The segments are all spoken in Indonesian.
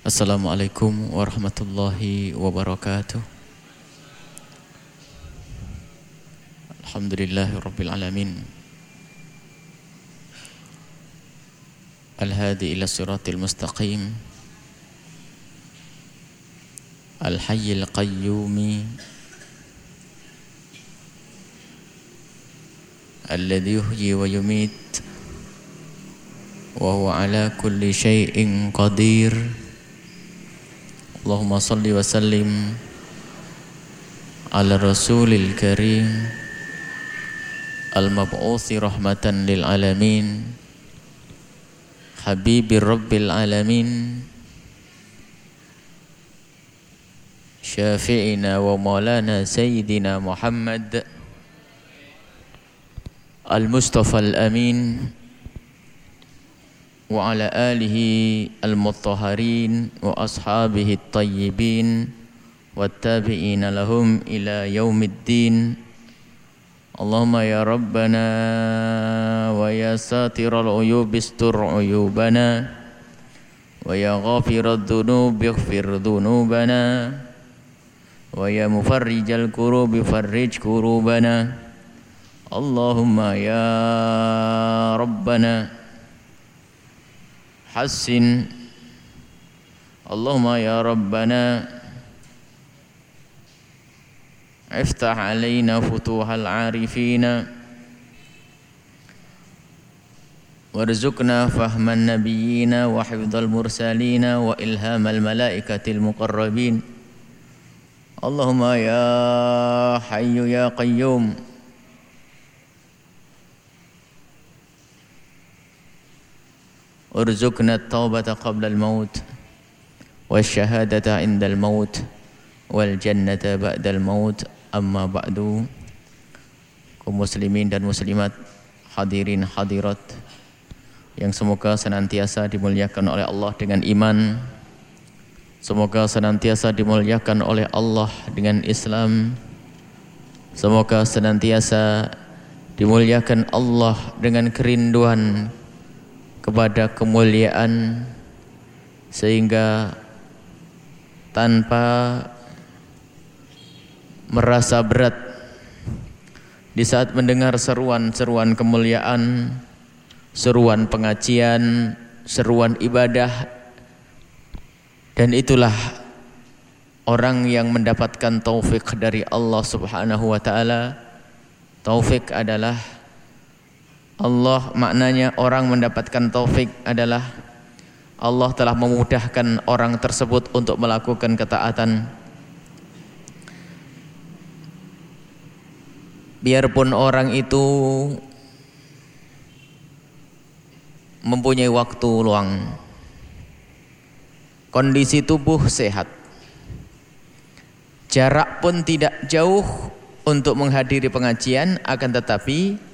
Assalamualaikum warahmatullahi wabarakatuh. Alhamdulillahi rabbil alamin. Al-hadi ila siratil mustaqim. Al-hayyil qayyumi. Alladhi yuhyi wa yumit. Wa huwa ala kulli syai'in qadir. اللهم صل وسلم على الرسول الكريم المبعوث رحمة للعالمين حبيب رب العالمين شافعنا ومولانا سيدنا محمد المصطفى الأمين. وعلى آله المطهرين وأصحابه الطيبين والتابعين لهم إلى يوم الدين. اللهم يا ربنا ويا ساتر العيوب استر عيوبنا ويا غافر الذنوب اغفر ذنوبنا ويا مفرج الكروب فرج كروبنا اللهم يا ربنا حسن. اللهم يا ربنا افتح علينا فتوح العارفين. وارزقنا فهم النبيين وحفظ المرسلين وإلهام الملائكة المقربين. اللهم يا حي يا قيوم. ارزقنا التوبة قبل الموت والشهادة عند الموت والجنة بعد الموت أما بعد kaum muslimin dan muslimat hadirin hadirat yang semoga senantiasa dimuliakan oleh Allah dengan iman semoga senantiasa dimuliakan oleh Allah dengan Islam semoga senantiasa dimuliakan Allah dengan kerinduan kepada kemuliaan sehingga tanpa merasa berat di saat mendengar seruan-seruan kemuliaan, seruan pengajian, seruan ibadah dan itulah orang yang mendapatkan taufik dari Allah Subhanahu wa taala. Taufik adalah Allah maknanya orang mendapatkan taufik adalah Allah telah memudahkan orang tersebut untuk melakukan ketaatan. Biarpun orang itu mempunyai waktu luang. Kondisi tubuh sehat. Jarak pun tidak jauh untuk menghadiri pengajian akan tetapi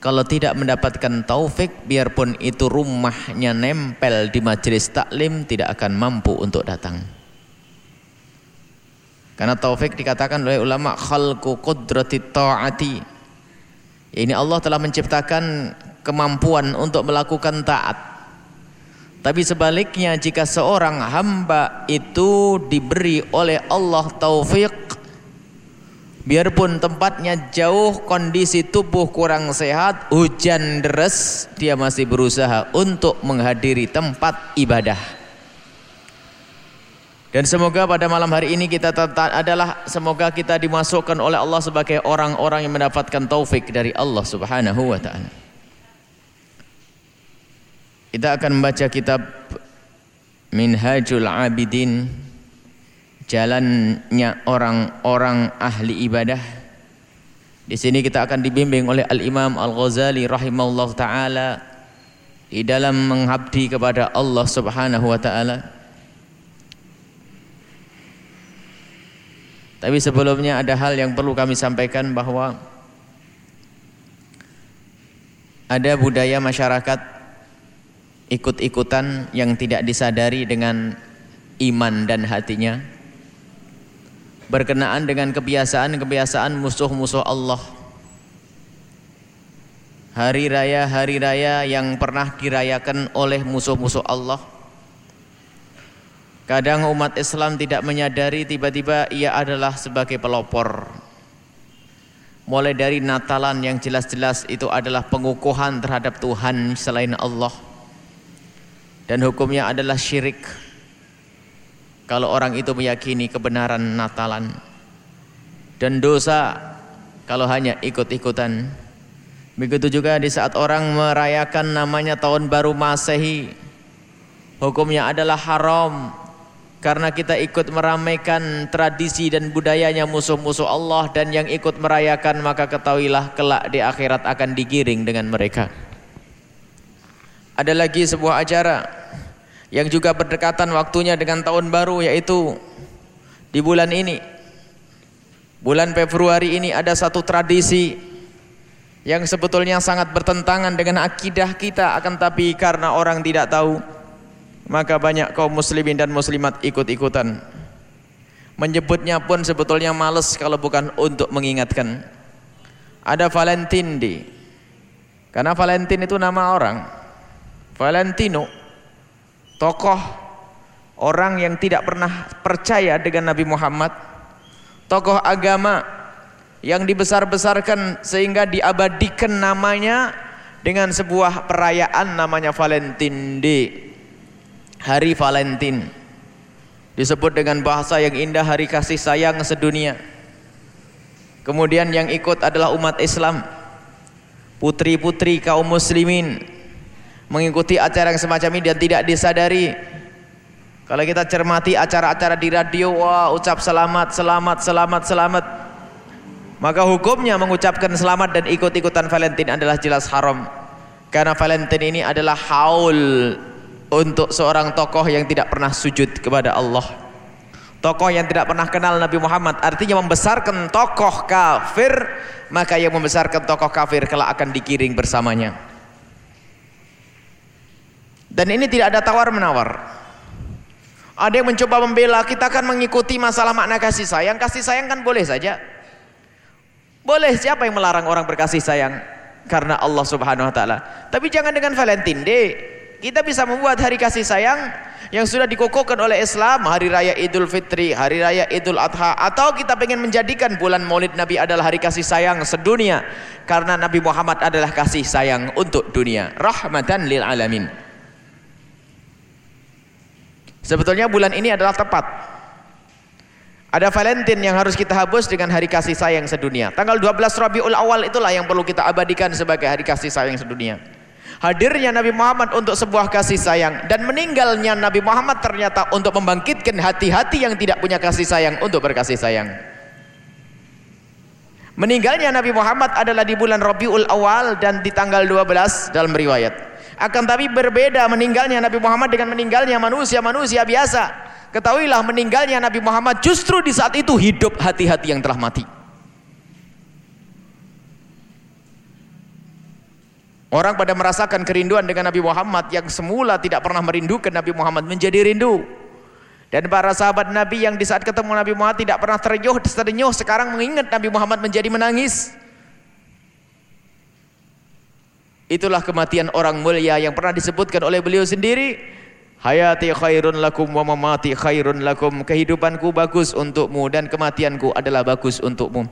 kalau tidak mendapatkan taufik biarpun itu rumahnya nempel di majelis taklim tidak akan mampu untuk datang. Karena taufik dikatakan oleh ulama khalqu qudrati ta'ati. Ini Allah telah menciptakan kemampuan untuk melakukan taat. Tapi sebaliknya jika seorang hamba itu diberi oleh Allah taufik Biarpun tempatnya jauh, kondisi tubuh kurang sehat, hujan deras, dia masih berusaha untuk menghadiri tempat ibadah. Dan semoga pada malam hari ini kita adalah semoga kita dimasukkan oleh Allah sebagai orang-orang yang mendapatkan taufik dari Allah Subhanahu wa taala. Kita akan membaca kitab Minhajul Abidin jalannya orang-orang ahli ibadah. Di sini kita akan dibimbing oleh Al-Imam Al-Ghazali rahimahullah taala di dalam mengabdi kepada Allah Subhanahu wa taala. Tapi sebelumnya ada hal yang perlu kami sampaikan bahwa ada budaya masyarakat ikut-ikutan yang tidak disadari dengan iman dan hatinya berkenaan dengan kebiasaan-kebiasaan musuh-musuh Allah. Hari raya-hari raya yang pernah dirayakan oleh musuh-musuh Allah. Kadang umat Islam tidak menyadari tiba-tiba ia adalah sebagai pelopor. Mulai dari Natalan yang jelas-jelas itu adalah pengukuhan terhadap Tuhan selain Allah. Dan hukumnya adalah syirik. Kalau orang itu meyakini kebenaran Natalan. Dan dosa kalau hanya ikut-ikutan. Begitu juga di saat orang merayakan namanya tahun baru Masehi. Hukumnya adalah haram karena kita ikut meramaikan tradisi dan budayanya musuh-musuh Allah dan yang ikut merayakan maka ketahuilah kelak di akhirat akan digiring dengan mereka. Ada lagi sebuah acara yang juga berdekatan waktunya dengan tahun baru yaitu di bulan ini. Bulan Februari ini ada satu tradisi yang sebetulnya sangat bertentangan dengan akidah kita akan tapi karena orang tidak tahu maka banyak kaum muslimin dan muslimat ikut-ikutan. Menyebutnya pun sebetulnya males kalau bukan untuk mengingatkan. Ada Valentine Day. Karena Valentine itu nama orang. Valentino tokoh orang yang tidak pernah percaya dengan Nabi Muhammad tokoh agama yang dibesar-besarkan sehingga diabadikan namanya dengan sebuah perayaan namanya Valentine Day Hari Valentin disebut dengan bahasa yang indah hari kasih sayang sedunia. Kemudian yang ikut adalah umat Islam. Putri-putri kaum muslimin mengikuti acara yang semacam ini dan tidak disadari. Kalau kita cermati acara-acara di radio, wah ucap selamat, selamat, selamat, selamat. Maka hukumnya mengucapkan selamat dan ikut-ikutan Valentine adalah jelas haram. Karena Valentine ini adalah haul untuk seorang tokoh yang tidak pernah sujud kepada Allah tokoh yang tidak pernah kenal Nabi Muhammad artinya membesarkan tokoh kafir maka yang membesarkan tokoh kafir kelak akan dikiring bersamanya dan ini tidak ada tawar menawar ada yang mencoba membela kita akan mengikuti masalah makna kasih sayang. Kasih sayang kan boleh saja. Boleh siapa yang melarang orang berkasih sayang? Karena Allah subhanahu wa ta'ala. Tapi jangan dengan Valentine Day kita bisa membuat hari kasih sayang yang sudah dikukuhkan oleh Islam, hari raya Idul Fitri, hari raya Idul Adha, atau kita ingin menjadikan bulan Maulid Nabi adalah hari kasih sayang sedunia. Karena Nabi Muhammad adalah kasih sayang untuk dunia, rahmatan lil alamin. Sebetulnya bulan ini adalah tepat. Ada Valentine yang harus kita habus dengan hari kasih sayang sedunia. Tanggal 12 Rabiul Awal itulah yang perlu kita abadikan sebagai hari kasih sayang sedunia hadirnya Nabi Muhammad untuk sebuah kasih sayang dan meninggalnya Nabi Muhammad ternyata untuk membangkitkan hati-hati yang tidak punya kasih sayang untuk berkasih sayang meninggalnya Nabi Muhammad adalah di bulan Rabiul Awal dan di tanggal 12 dalam riwayat akan tapi berbeda meninggalnya Nabi Muhammad dengan meninggalnya manusia-manusia biasa ketahuilah meninggalnya Nabi Muhammad justru di saat itu hidup hati-hati yang telah mati Orang pada merasakan kerinduan dengan Nabi Muhammad yang semula tidak pernah merindukan Nabi Muhammad menjadi rindu. Dan para sahabat Nabi yang di saat ketemu Nabi Muhammad tidak pernah terenyuh, terenyuh sekarang mengingat Nabi Muhammad menjadi menangis. Itulah kematian orang mulia yang pernah disebutkan oleh beliau sendiri. Hayati khairun lakum wa mamati khairun lakum. Kehidupanku bagus untukmu dan kematianku adalah bagus untukmu.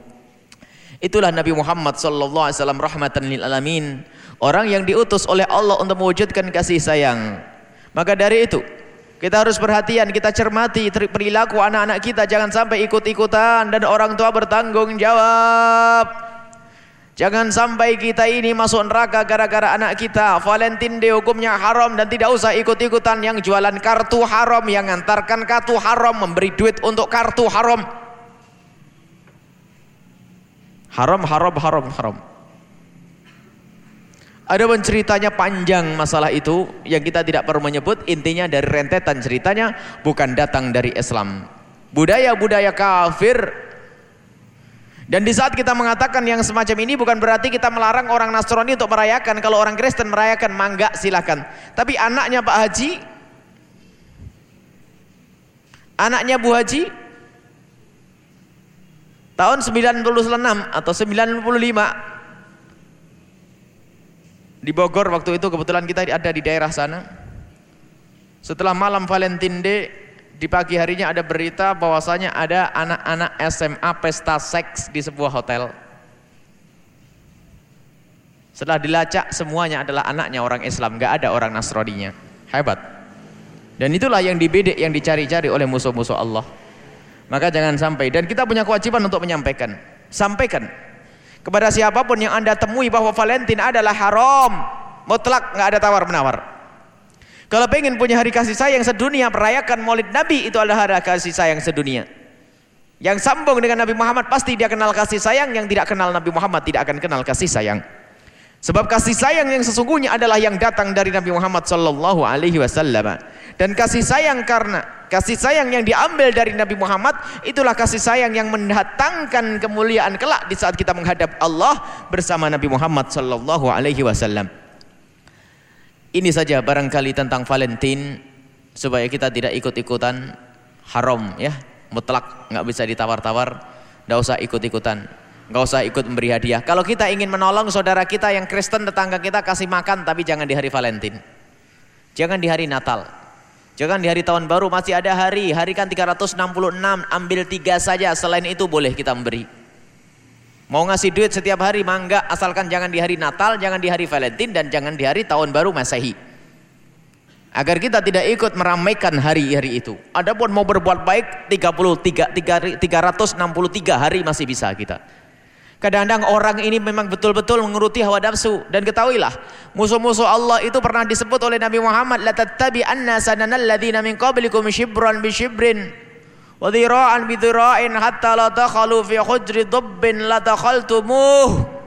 Itulah Nabi Muhammad sallallahu alaihi wasallam rahmatan lil alamin. Orang yang diutus oleh Allah untuk mewujudkan kasih sayang. Maka dari itu, kita harus perhatian, kita cermati perilaku anak-anak kita. Jangan sampai ikut-ikutan dan orang tua bertanggung jawab. Jangan sampai kita ini masuk neraka gara-gara anak kita. Valentine Day hukumnya haram dan tidak usah ikut-ikutan yang jualan kartu haram, yang ngantarkan kartu haram, memberi duit untuk kartu haram. Haram, haram, haram, haram. Ada pun ceritanya panjang masalah itu yang kita tidak perlu menyebut intinya dari rentetan ceritanya bukan datang dari Islam. Budaya-budaya kafir dan di saat kita mengatakan yang semacam ini bukan berarti kita melarang orang Nasrani untuk merayakan. Kalau orang Kristen merayakan, mangga silakan. Tapi anaknya Pak Haji, anaknya Bu Haji, tahun 96 atau 95 di Bogor waktu itu kebetulan kita ada di daerah sana. Setelah malam Valentine Day, di pagi harinya ada berita bahwasanya ada anak-anak SMA pesta seks di sebuah hotel. Setelah dilacak semuanya adalah anaknya orang Islam, nggak ada orang Nasraninya. Hebat. Dan itulah yang dibedek, yang dicari-cari oleh musuh-musuh Allah. Maka jangan sampai dan kita punya kewajiban untuk menyampaikan. Sampaikan kepada siapa pun yang Anda temui bahwa Valentine adalah haram, mutlak, nggak ada tawar-menawar. Kalau pengen punya hari kasih sayang sedunia, merayakan maulid Nabi itu adalah hari kasih sayang sedunia. Yang sambung dengan Nabi Muhammad pasti dia kenal kasih sayang, yang tidak kenal Nabi Muhammad tidak akan kenal kasih sayang. Sebab kasih sayang yang sesungguhnya adalah yang datang dari Nabi Muhammad sallallahu alaihi wasallam. Dan kasih sayang karena kasih sayang yang diambil dari Nabi Muhammad itulah kasih sayang yang mendatangkan kemuliaan kelak di saat kita menghadap Allah bersama Nabi Muhammad sallallahu alaihi wasallam. Ini saja barangkali tentang Valentine supaya kita tidak ikut-ikutan haram ya, mutlak nggak bisa ditawar-tawar, nggak usah ikut-ikutan, nggak usah ikut memberi hadiah. Kalau kita ingin menolong saudara kita yang Kristen tetangga kita kasih makan tapi jangan di hari Valentine. Jangan di hari Natal. Jangan di hari tahun baru masih ada hari, hari kan 366, ambil tiga saja, selain itu boleh kita memberi. Mau ngasih duit setiap hari mangga asalkan jangan di hari Natal, jangan di hari Valentine dan jangan di hari tahun baru Masehi. Agar kita tidak ikut meramaikan hari-hari itu. Adapun mau berbuat baik 33 363 hari masih bisa kita. Kadang-kadang orang ini memang betul-betul menguruti hawa nafsu dan ketahuilah musuh-musuh Allah itu pernah disebut oleh Nabi Muhammad la tattabi'anna sananal ladzina min qablikum shibran bi shibrin wa dhira'an hatta la takhalu fi khujri dubbin la takhaltumuh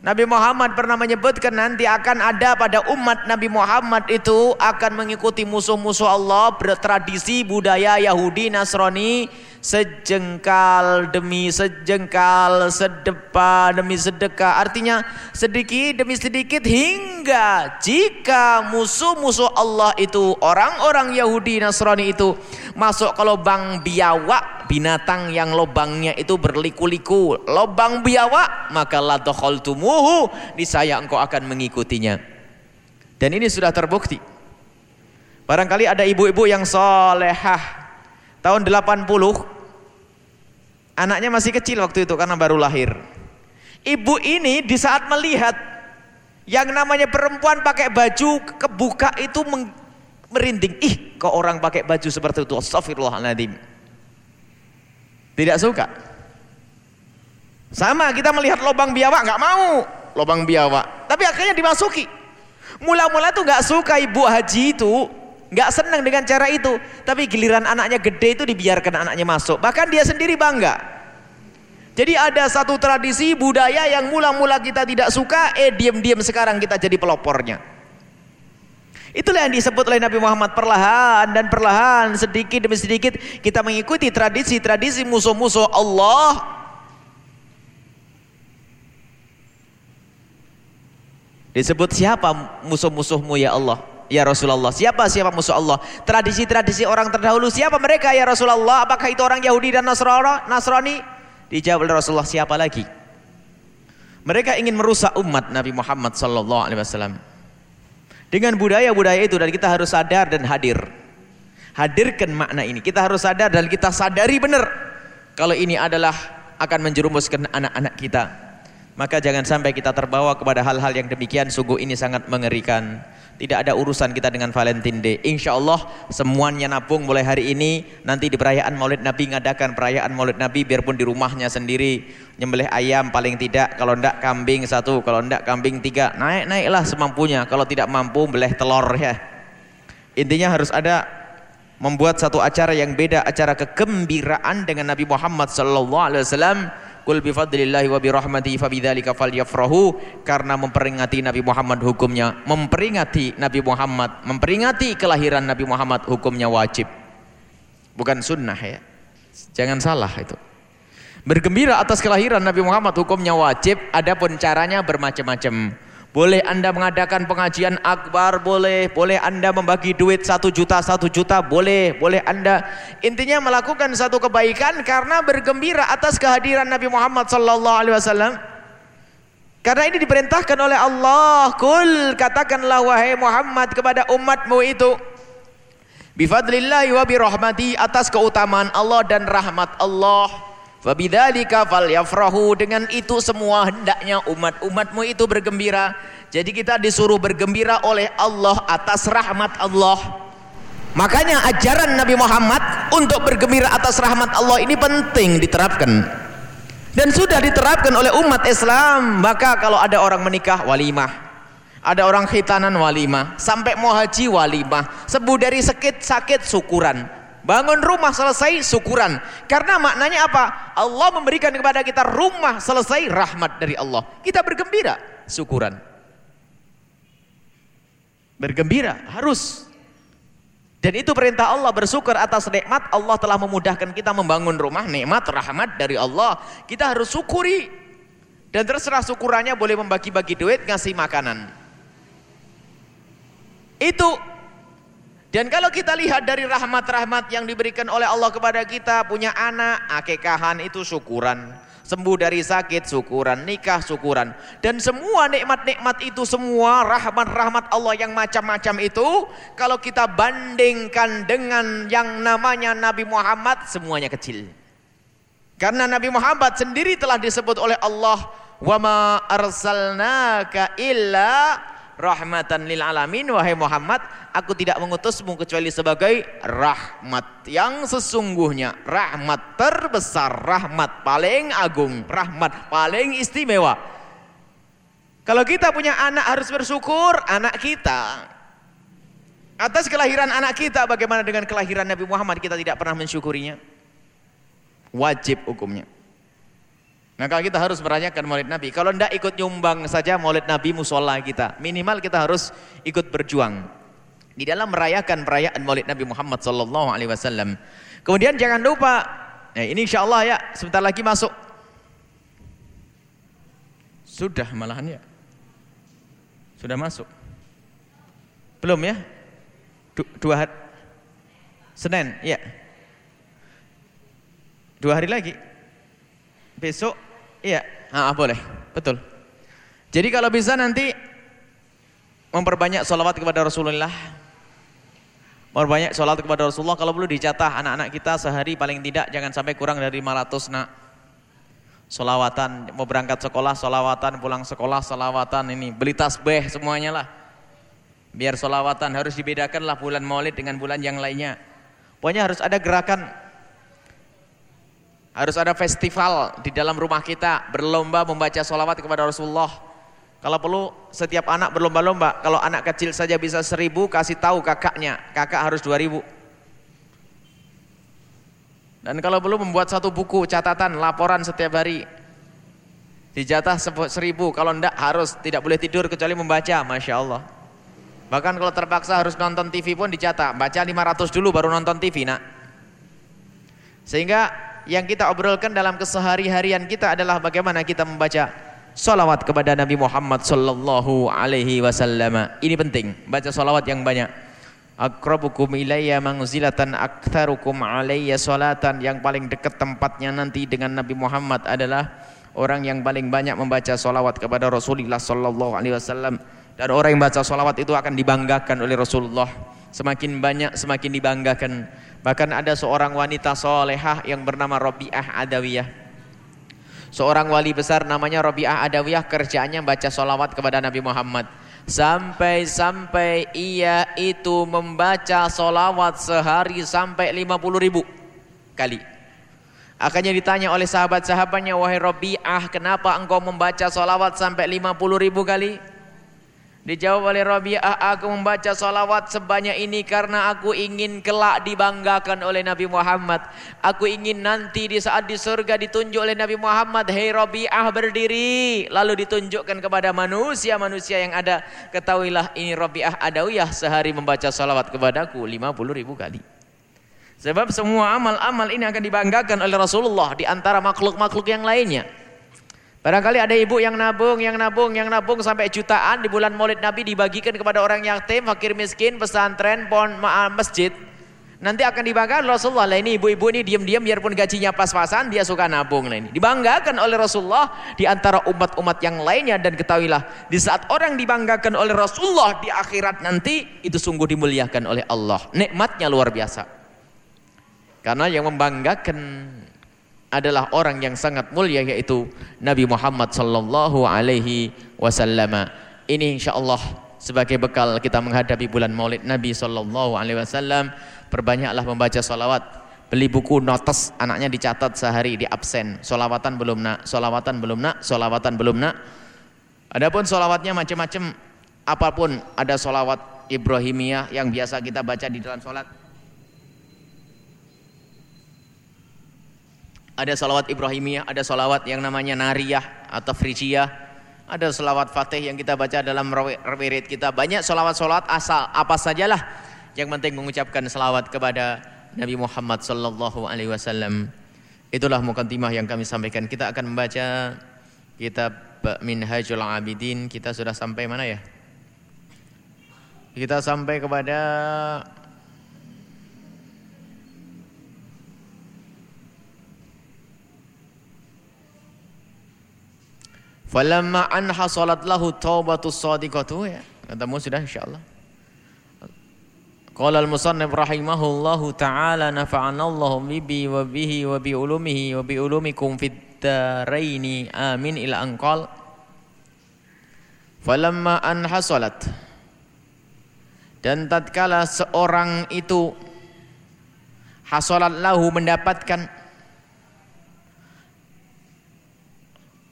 Nabi Muhammad pernah menyebutkan nanti akan ada pada umat Nabi Muhammad itu akan mengikuti musuh-musuh Allah bertradisi budaya Yahudi Nasrani sejengkal demi sejengkal sedepa demi sedekah. Artinya sedikit demi sedikit hingga jika musuh-musuh Allah itu orang-orang Yahudi Nasrani itu masuk ke lubang biawak binatang yang lubangnya itu berliku-liku. Lubang biawak maka la dakhaltumuhu niscaya engkau akan mengikutinya. Dan ini sudah terbukti. Barangkali ada ibu-ibu yang solehah tahun 80 anaknya masih kecil waktu itu karena baru lahir. Ibu ini di saat melihat yang namanya perempuan pakai baju kebuka itu merinding. Ih kok orang pakai baju seperti itu? Astagfirullahaladzim tidak suka. Sama kita melihat lubang biawak nggak mau. Lubang biawak. Tapi akhirnya dimasuki. Mula-mula tuh nggak suka ibu haji itu nggak senang dengan cara itu. Tapi giliran anaknya gede itu dibiarkan anaknya masuk. Bahkan dia sendiri bangga. Jadi ada satu tradisi budaya yang mula-mula kita tidak suka eh diam-diam sekarang kita jadi pelopornya. Itulah yang disebut oleh Nabi Muhammad perlahan dan perlahan sedikit demi sedikit kita mengikuti tradisi-tradisi musuh-musuh Allah. Disebut siapa musuh-musuhmu ya Allah ya Rasulullah? Siapa siapa musuh Allah? Tradisi-tradisi orang terdahulu siapa mereka ya Rasulullah? Apakah itu orang Yahudi dan Nasrani? Nasrani? Dijawab oleh Rasulullah siapa lagi? Mereka ingin merusak umat Nabi Muhammad sallallahu alaihi wasallam. Dengan budaya-budaya itu dan kita harus sadar dan hadir. Hadirkan makna ini. Kita harus sadar dan kita sadari benar kalau ini adalah akan menjerumuskan anak-anak kita. Maka jangan sampai kita terbawa kepada hal-hal yang demikian sungguh ini sangat mengerikan. Tidak ada urusan kita dengan Valentine Day. Insya Allah semuanya nabung mulai hari ini. Nanti di perayaan Maulid Nabi ngadakan perayaan Maulid Nabi biarpun di rumahnya sendiri nyembelih ayam paling tidak. Kalau ndak kambing satu, kalau ndak kambing tiga. Naik naiklah semampunya. Kalau tidak mampu beleh telur ya. Intinya harus ada membuat satu acara yang beda, acara kegembiraan dengan Nabi Muhammad sallallahu alaihi wasallam Kul bi fadlillahi wa bi rahmatihi fabidzalika falyafrahu. Karena memperingati Nabi Muhammad hukumnya memperingati Nabi Muhammad memperingati kelahiran Nabi Muhammad hukumnya wajib. Bukan sunnah ya. Jangan salah itu. Bergembira atas kelahiran Nabi Muhammad hukumnya wajib adapun caranya bermacam-macam boleh anda mengadakan pengajian akbar, boleh. Boleh anda membagi duit satu juta, satu juta, boleh. Boleh anda. Intinya melakukan satu kebaikan karena bergembira atas kehadiran Nabi Muhammad sallallahu alaihi wasallam. Karena ini diperintahkan oleh Allah. Kul katakanlah wahai Muhammad kepada umatmu itu. Bifadlillahi wa birahmati atas keutamaan Allah dan rahmat Allah. Fabidzalika falyafrahu dengan itu semua hendaknya umat-umatmu itu bergembira. Jadi kita disuruh bergembira oleh Allah atas rahmat Allah. Makanya ajaran Nabi Muhammad untuk bergembira atas rahmat Allah ini penting diterapkan. Dan sudah diterapkan oleh umat Islam. Maka kalau ada orang menikah walimah, ada orang khitanan walimah, sampai mau haji walimah, sembuh dari sakit sakit syukuran. Bangun rumah selesai syukuran. Karena maknanya apa? Allah memberikan kepada kita rumah selesai rahmat dari Allah. Kita bergembira, syukuran. Bergembira harus. Dan itu perintah Allah bersyukur atas nikmat Allah telah memudahkan kita membangun rumah nikmat rahmat dari Allah. Kita harus syukuri. Dan terserah syukurannya boleh membagi-bagi duit ngasih makanan. Itu dan kalau kita lihat dari rahmat-rahmat yang diberikan oleh Allah kepada kita, punya anak, akekahan itu syukuran. Sembuh dari sakit, syukuran. Nikah, syukuran. Dan semua nikmat-nikmat itu, semua rahmat-rahmat Allah yang macam-macam itu, kalau kita bandingkan dengan yang namanya Nabi Muhammad, semuanya kecil. Karena Nabi Muhammad sendiri telah disebut oleh Allah, وَمَا أَرْسَلْنَاكَ إِلَّا rahmatan lil alamin wahai Muhammad aku tidak mengutusmu kecuali sebagai rahmat yang sesungguhnya. Rahmat terbesar rahmat paling agung rahmat paling istimewa. Kalau kita punya anak harus bersyukur anak kita. Atas kelahiran anak kita bagaimana dengan kelahiran Nabi Muhammad? Kita tidak pernah mensyukurinya. Wajib hukumnya maka kita harus merayakan maulid Nabi. Kalau tidak ikut nyumbang saja maulid Nabi musola kita. Minimal kita harus ikut berjuang. Di dalam merayakan perayaan maulid Nabi Muhammad Wasallam. Kemudian jangan lupa, ya ini insya Allah ya, sebentar lagi masuk. Sudah malahan ya. Sudah masuk. Belum ya? Du dua hari. Senin, ya. Dua hari lagi. Besok Iya, ah, boleh, betul. Jadi kalau bisa nanti memperbanyak sholawat kepada Rasulullah, memperbanyak sholawat kepada Rasulullah. Kalau perlu dicatat anak-anak kita sehari paling tidak jangan sampai kurang dari 500 nak. Solawatan, mau berangkat sekolah, solawatan, pulang sekolah, solawatan ini. Beli tasbih semuanya lah. Biar solawatan harus dibedakan lah bulan maulid dengan bulan yang lainnya. Pokoknya harus ada gerakan harus ada festival di dalam rumah kita, berlomba membaca sholawat kepada Rasulullah. Kalau perlu setiap anak berlomba-lomba. Kalau anak kecil saja bisa seribu, kasih tahu kakaknya. Kakak harus dua ribu. Dan kalau perlu membuat satu buku catatan, laporan setiap hari. Dijatah seribu, kalau enggak harus tidak boleh tidur kecuali membaca, Masya Allah. Bahkan kalau terpaksa harus nonton TV pun dicatat, baca 500 dulu baru nonton TV nak. Sehingga yang kita obrolkan dalam kesehari-harian kita adalah bagaimana kita membaca salawat kepada Nabi Muhammad sallallahu alaihi wasallam. Ini penting, baca salawat yang banyak. Akrabukum ilayya manzilatan aktsarukum alayya salatan yang paling dekat tempatnya nanti dengan Nabi Muhammad adalah orang yang paling banyak membaca salawat kepada Rasulullah sallallahu alaihi wasallam dan orang yang baca salawat itu akan dibanggakan oleh Rasulullah semakin banyak semakin dibanggakan Bahkan ada seorang wanita solehah yang bernama Robiah Adawiyah. Seorang wali besar namanya Robiah Adawiyah kerjaannya baca solawat kepada Nabi Muhammad. Sampai-sampai ia itu membaca solawat sehari sampai 50 ribu kali. Akhirnya ditanya oleh sahabat-sahabatnya, wahai Robiah, kenapa engkau membaca solawat sampai 50 ribu kali? Dijawab oleh Rabi'ah, aku membaca salawat sebanyak ini karena aku ingin kelak dibanggakan oleh Nabi Muhammad. Aku ingin nanti di saat di surga ditunjuk oleh Nabi Muhammad, hei Rabi'ah berdiri. Lalu ditunjukkan kepada manusia-manusia yang ada. Ketahuilah ini Rabi'ah Adawiyah sehari membaca salawat kepadaku 50 ribu kali. Sebab semua amal-amal ini akan dibanggakan oleh Rasulullah di antara makhluk-makhluk yang lainnya. Barangkali ada ibu yang nabung, yang nabung, yang nabung sampai jutaan di bulan maulid Nabi dibagikan kepada orang yatim, fakir miskin, pesantren, pon, masjid. Nanti akan dibanggakan Rasulullah lah ini ibu-ibu ini diam-diam biarpun gajinya pas-pasan dia suka nabung lah ini. Dibanggakan oleh Rasulullah di antara umat-umat yang lainnya dan ketahuilah di saat orang dibanggakan oleh Rasulullah di akhirat nanti itu sungguh dimuliakan oleh Allah. Nikmatnya luar biasa. Karena yang membanggakan adalah orang yang sangat mulia yaitu Nabi Muhammad sallallahu alaihi wasallam. Ini insyaallah sebagai bekal kita menghadapi bulan Maulid Nabi sallallahu alaihi wasallam Perbanyaklah membaca solawat. Beli buku notes, anaknya dicatat sehari di absen. Solawatan belum nak, solawatan belum nak, solawatan belum nak. Adapun solawatnya macam-macam. Apa pun ada solawat Ibrahimiyah yang biasa kita baca di dalam solat. Ada solawat Ibrahimiyah, ada solawat yang namanya Nariyah atau Frijiyah. Ada solawat Fatih yang kita baca dalam wirid kita. Banyak solawat-solawat asal apa sajalah yang penting mengucapkan selawat kepada Nabi Muhammad sallallahu alaihi wasallam. Itulah mukadimah yang kami sampaikan. Kita akan membaca kitab Minhajul Abidin. Kita sudah sampai mana ya? Kita sampai kepada Falamma anha salat lahu taubatus sadiqatu ya. Ketemu sudah insyaallah. Qala al-musannif rahimahullahu taala nafa'ana Allah bihi wa bihi wa bi ulumihi wa bi ulumikum fid daraini amin ila anqal falamma an hasalat dan tatkala seorang itu hasalat lahu mendapatkan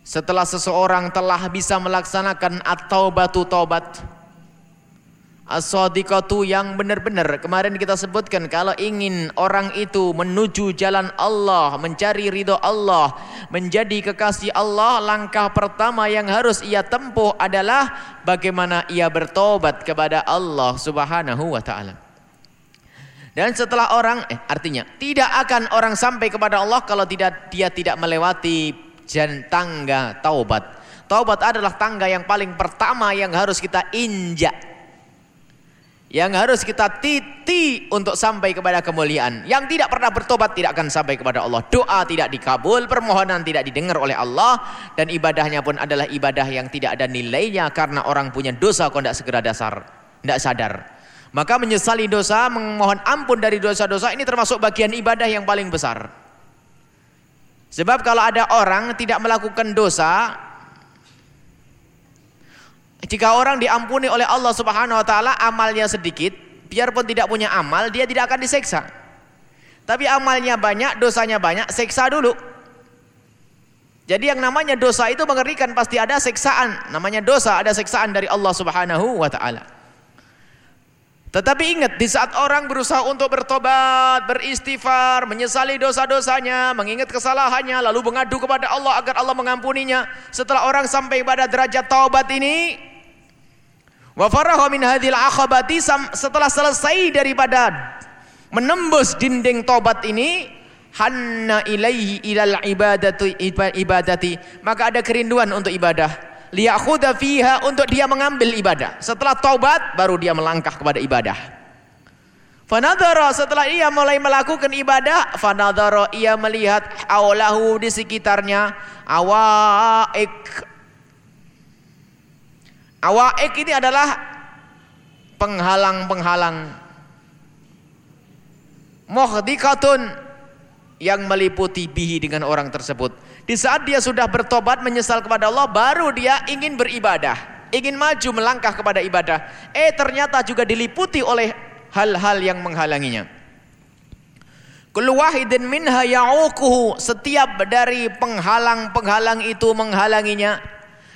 setelah seseorang telah bisa melaksanakan atau batu taubat As-sadiqatu yang benar-benar kemarin kita sebutkan kalau ingin orang itu menuju jalan Allah, mencari ridho Allah, menjadi kekasih Allah, langkah pertama yang harus ia tempuh adalah bagaimana ia bertobat kepada Allah Subhanahu wa taala. Dan setelah orang eh artinya tidak akan orang sampai kepada Allah kalau tidak dia tidak melewati jalan tangga taubat. Taubat adalah tangga yang paling pertama yang harus kita injak yang harus kita titi untuk sampai kepada kemuliaan. Yang tidak pernah bertobat tidak akan sampai kepada Allah. Doa tidak dikabul, permohonan tidak didengar oleh Allah dan ibadahnya pun adalah ibadah yang tidak ada nilainya karena orang punya dosa kok tidak segera dasar, tidak sadar. Maka menyesali dosa, memohon ampun dari dosa-dosa ini termasuk bagian ibadah yang paling besar. Sebab kalau ada orang tidak melakukan dosa, jika orang diampuni oleh Allah Subhanahu wa taala amalnya sedikit, biarpun tidak punya amal, dia tidak akan diseksa. Tapi amalnya banyak, dosanya banyak, seksa dulu. Jadi yang namanya dosa itu mengerikan pasti ada seksaan. Namanya dosa ada seksaan dari Allah Subhanahu wa taala. Tetapi ingat di saat orang berusaha untuk bertobat, beristighfar, menyesali dosa-dosanya, mengingat kesalahannya, lalu mengadu kepada Allah agar Allah mengampuninya. Setelah orang sampai pada derajat taubat ini, min hadhil akhabati setelah selesai daripada menembus dinding tobat ini hanna ilaihi ilal ibadati maka ada kerinduan untuk ibadah liyakhudha fiha untuk dia mengambil ibadah setelah taubat baru dia melangkah kepada ibadah fanadhara setelah ia mulai melakukan ibadah fanadhara ia melihat aulahu di sekitarnya awaik Awaik ini adalah penghalang-penghalang. Muhdikatun yang meliputi bihi dengan orang tersebut. Di saat dia sudah bertobat menyesal kepada Allah baru dia ingin beribadah, ingin maju melangkah kepada ibadah. Eh ternyata juga diliputi oleh hal-hal yang menghalanginya. Kulwahidin minha ya'ukuhu setiap dari penghalang-penghalang itu menghalanginya.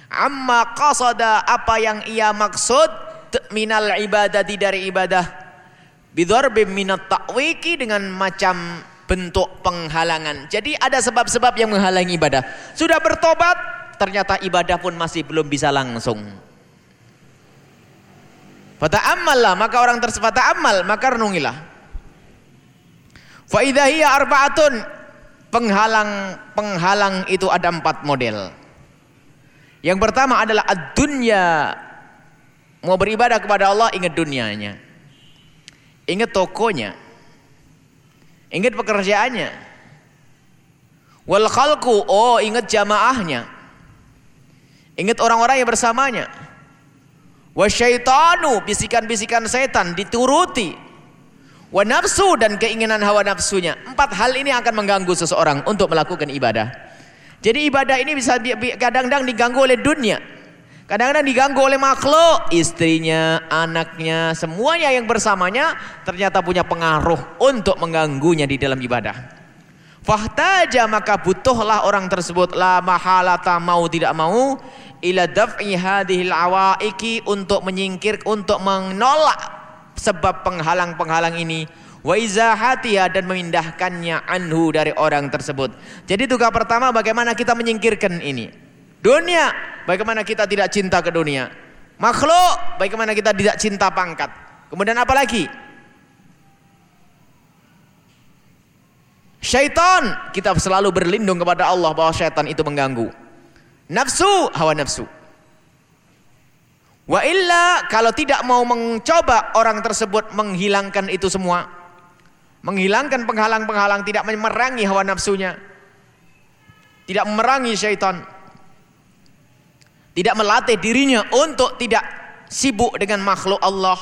Amma qasada apa yang ia maksud? Minal ibadati dari ibadah. Bidharbim minat ta'wiki dengan macam bentuk penghalangan jadi ada sebab-sebab yang menghalangi ibadah sudah bertobat ternyata ibadah pun masih belum bisa langsung Fata amal lah maka orang tersebut amal maka renungilah fa arbaatun penghalang penghalang itu ada empat model yang pertama adalah ad-dunya. Mau beribadah kepada Allah ingat dunianya. Ingat tokonya. Ingat pekerjaannya. Wal khalqu, oh ingat jamaahnya. Ingat orang-orang yang bersamanya. Wasyaitanu, bisikan-bisikan setan dituruti. Wa nafsu dan keinginan hawa nafsunya. Empat hal ini akan mengganggu seseorang untuk melakukan ibadah. Jadi ibadah ini bisa kadang-kadang diganggu oleh dunia. Kadang-kadang diganggu oleh makhluk, istrinya, anaknya, semuanya yang bersamanya ternyata punya pengaruh untuk mengganggunya di dalam ibadah. Fahtaja maka butuhlah orang tersebut la mahalata mau tidak mau ila daf'i hadhil awaiki untuk menyingkir untuk menolak sebab penghalang-penghalang ini wa izahatiha dan memindahkannya anhu dari orang tersebut. Jadi tugas pertama bagaimana kita menyingkirkan ini. Dunia, bagaimana kita tidak cinta ke dunia. Makhluk, bagaimana kita tidak cinta pangkat. Kemudian apa lagi? Syaitan, kita selalu berlindung kepada Allah bahwa syaitan itu mengganggu. Nafsu, hawa nafsu. Wa illa kalau tidak mau mencoba orang tersebut menghilangkan itu semua. Menghilangkan penghalang-penghalang tidak memerangi hawa nafsunya. Tidak memerangi syaitan. Tidak melatih dirinya untuk tidak sibuk dengan makhluk Allah.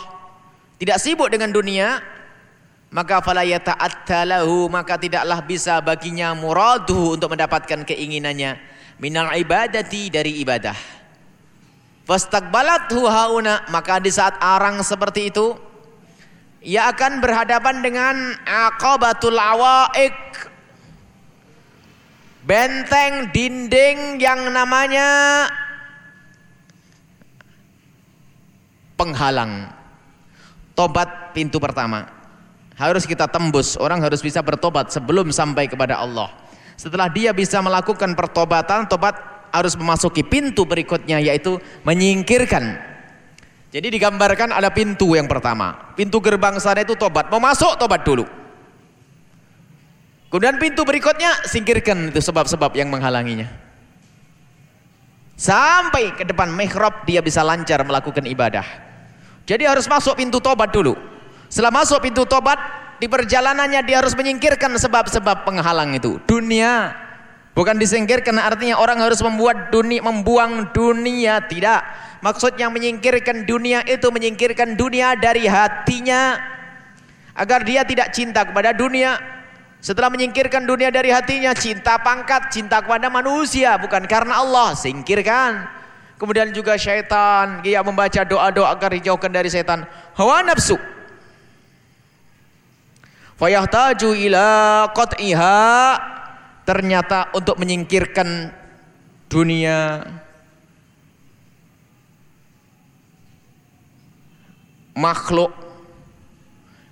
Tidak sibuk dengan dunia. Maka fala yata'attalahu maka tidaklah bisa baginya muraduhu untuk mendapatkan keinginannya minal ibadati dari ibadah. Fastaqbalathu hauna maka di saat arang seperti itu ia akan berhadapan dengan aqabatul awaik benteng dinding yang namanya penghalang. Tobat pintu pertama. Harus kita tembus, orang harus bisa bertobat sebelum sampai kepada Allah. Setelah dia bisa melakukan pertobatan, tobat harus memasuki pintu berikutnya yaitu menyingkirkan. Jadi digambarkan ada pintu yang pertama. Pintu gerbang sana itu tobat. Mau masuk tobat dulu. Kemudian pintu berikutnya singkirkan itu sebab-sebab yang menghalanginya. Sampai ke depan mihrab dia bisa lancar melakukan ibadah. Jadi harus masuk pintu tobat dulu. Setelah masuk pintu tobat, di perjalanannya dia harus menyingkirkan sebab-sebab penghalang itu. Dunia bukan disingkirkan artinya orang harus membuat dunia membuang dunia tidak. Maksudnya menyingkirkan dunia itu menyingkirkan dunia dari hatinya agar dia tidak cinta kepada dunia. Setelah menyingkirkan dunia dari hatinya, cinta pangkat, cinta kepada manusia bukan karena Allah, singkirkan. Kemudian juga syaitan, dia membaca doa-doa agar dijauhkan dari setan. Hawa nafsu. Fayahtaju ila qat'iha. Ternyata untuk menyingkirkan dunia. Makhluk.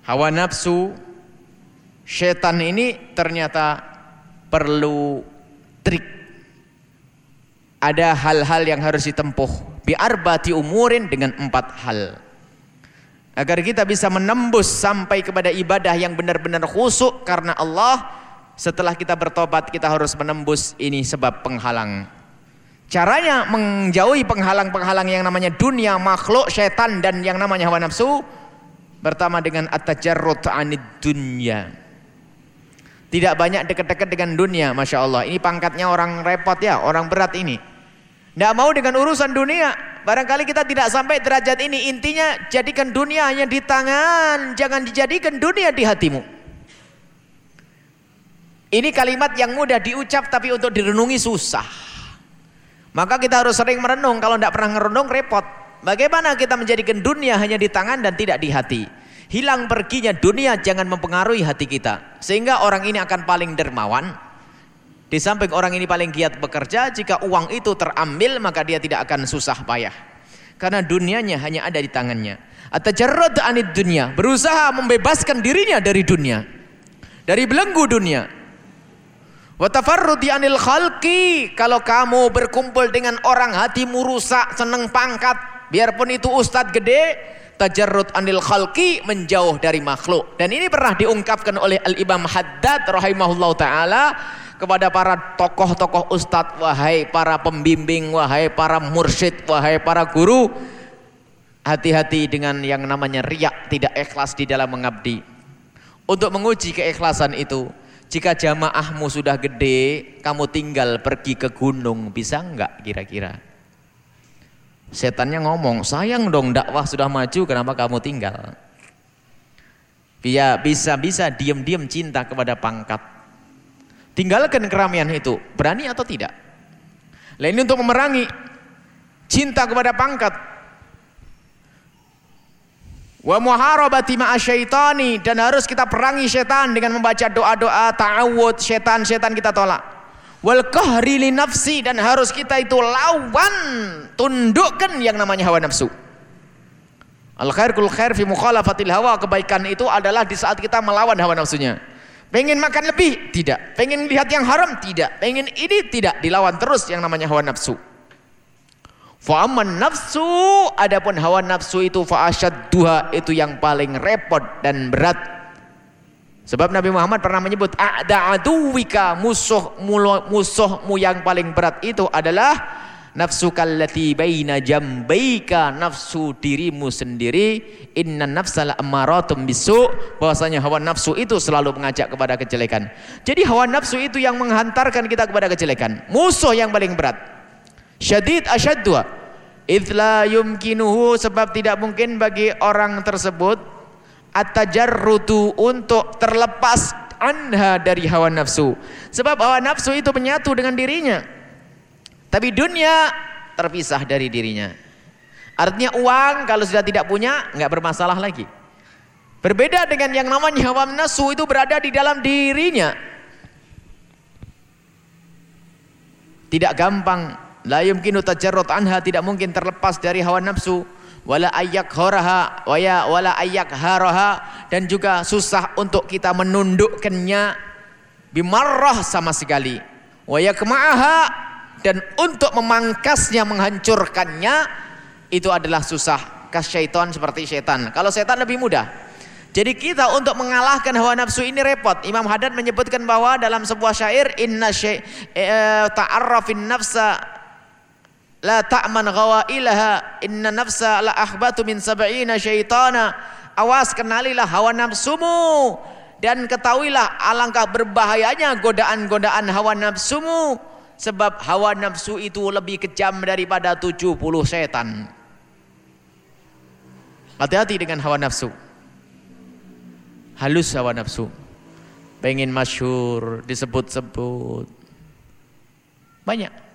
Hawa nafsu. Setan ini ternyata perlu trik ada hal-hal yang harus ditempuh. Biarbati umurin dengan empat hal. Agar kita bisa menembus sampai kepada ibadah yang benar-benar khusyuk karena Allah setelah kita bertobat kita harus menembus ini sebab penghalang. Caranya menjauhi penghalang-penghalang yang namanya dunia makhluk setan dan yang namanya hawa nafsu pertama dengan at-tajarrud anid dunya tidak banyak dekat-dekat dengan dunia, masya Allah. Ini pangkatnya orang repot ya, orang berat ini. Tidak mau dengan urusan dunia. Barangkali kita tidak sampai derajat ini. Intinya jadikan dunia hanya di tangan, jangan dijadikan dunia di hatimu. Ini kalimat yang mudah diucap tapi untuk direnungi susah. Maka kita harus sering merenung. Kalau tidak pernah merenung repot. Bagaimana kita menjadikan dunia hanya di tangan dan tidak di hati? Hilang perginya dunia jangan mempengaruhi hati kita. Sehingga orang ini akan paling dermawan. Di samping orang ini paling giat bekerja, jika uang itu terambil maka dia tidak akan susah payah. Karena dunianya hanya ada di tangannya. Atajarrad anid dunia, berusaha membebaskan dirinya dari dunia. Dari belenggu dunia. Watafarrudi anil khalqi, kalau kamu berkumpul dengan orang hatimu rusak, seneng pangkat, biarpun itu ustadz gede, tajarrud anil khalqi menjauh dari makhluk dan ini pernah diungkapkan oleh Al-Imam Haddad rahimahullah taala kepada para tokoh-tokoh ustadz wahai para pembimbing wahai para mursyid wahai para guru hati-hati dengan yang namanya riak tidak ikhlas di dalam mengabdi untuk menguji keikhlasan itu. Jika jamaahmu sudah gede, kamu tinggal pergi ke gunung, bisa enggak kira-kira? Setannya ngomong, sayang dong dakwah sudah maju, kenapa kamu tinggal? Dia bisa-bisa diam-diam cinta kepada pangkat. Tinggalkan keramaian itu, berani atau tidak? Lain untuk memerangi cinta kepada pangkat, Wa muharabati ma'asyaitani dan harus kita perangi setan dengan membaca doa-doa ta'awud setan-setan kita tolak. Wal qahri li nafsi dan harus kita itu lawan, tundukkan yang namanya hawa nafsu. Al khair kul khair fi mukhalafatil hawa, kebaikan itu adalah di saat kita melawan hawa nafsunya. Pengen makan lebih? Tidak. Pengen lihat yang haram? Tidak. Pengen ini? Tidak. Dilawan terus yang namanya hawa nafsu. Fa'aman nafsu adapun hawa nafsu itu fa'asyad duha itu yang paling repot dan berat. Sebab Nabi Muhammad pernah menyebut a'da'aduwika musuh musuhmu yang paling berat itu adalah nafsu kallati baina jambaika nafsu dirimu sendiri inna nafsala ammaratum bisu bahwasanya hawa nafsu itu selalu mengajak kepada kejelekan. Jadi hawa nafsu itu yang menghantarkan kita kepada kejelekan. Musuh yang paling berat. Syadid asyaddu Ithla yumkinuhu sebab tidak mungkin bagi orang tersebut at-tajarrudu untuk terlepas anha dari hawa nafsu. Sebab hawa nafsu itu menyatu dengan dirinya. Tapi dunia terpisah dari dirinya. Artinya uang kalau sudah tidak punya nggak bermasalah lagi. Berbeda dengan yang namanya hawa nafsu itu berada di dalam dirinya. Tidak gampang La yumkinu tajarrud anha tidak mungkin terlepas dari hawa nafsu wala ayyak haraha waya wala ayyak haraha dan juga susah untuk kita menundukkannya. Bimarrah sama sekali. Waya kema'aha. Dan untuk memangkasnya menghancurkannya itu adalah susah. Kasyaiton seperti setan kalau setan lebih mudah. Jadi kita untuk mengalahkan hawa nafsu ini repot. Imam Haddad menyebutkan bahwa dalam sebuah syair inna syai' eh, ta'arrafin nafsa la ta'man ghawailaha inna nafsa la akhbatu min sab'ina syaitana. Awas kenalilah hawa nafsumu dan ketahuilah alangkah berbahayanya godaan-godaan hawa nafsumu. Sebab hawa nafsu itu lebih kejam daripada 70 setan. Hati-hati dengan hawa nafsu. Halus hawa nafsu. Pengen masyur disebut-sebut. Banyak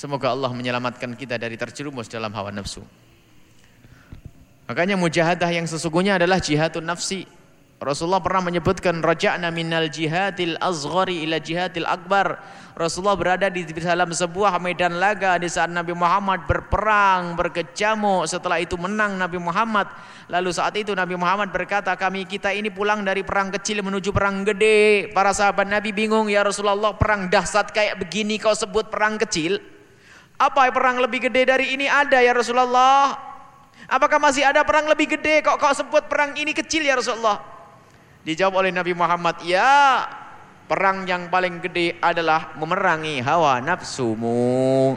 Semoga Allah menyelamatkan kita dari terjerumus dalam hawa nafsu. Makanya mujahadah yang sesungguhnya adalah jihadun nafsi. Rasulullah pernah menyebutkan raja'na minal jihadil azghari ila jihadil akbar. Rasulullah berada di dalam sebuah medan laga di saat Nabi Muhammad berperang, berkecamuk. Setelah itu menang Nabi Muhammad. Lalu saat itu Nabi Muhammad berkata, kami kita ini pulang dari perang kecil menuju perang gede. Para sahabat Nabi bingung, ya Rasulullah perang dahsyat kayak begini kau sebut perang kecil? Apa perang lebih gede dari ini ada ya Rasulullah? Apakah masih ada perang lebih gede kok kau sebut perang ini kecil ya Rasulullah? Dijawab oleh Nabi Muhammad, ya perang yang paling gede adalah memerangi hawa nafsumu.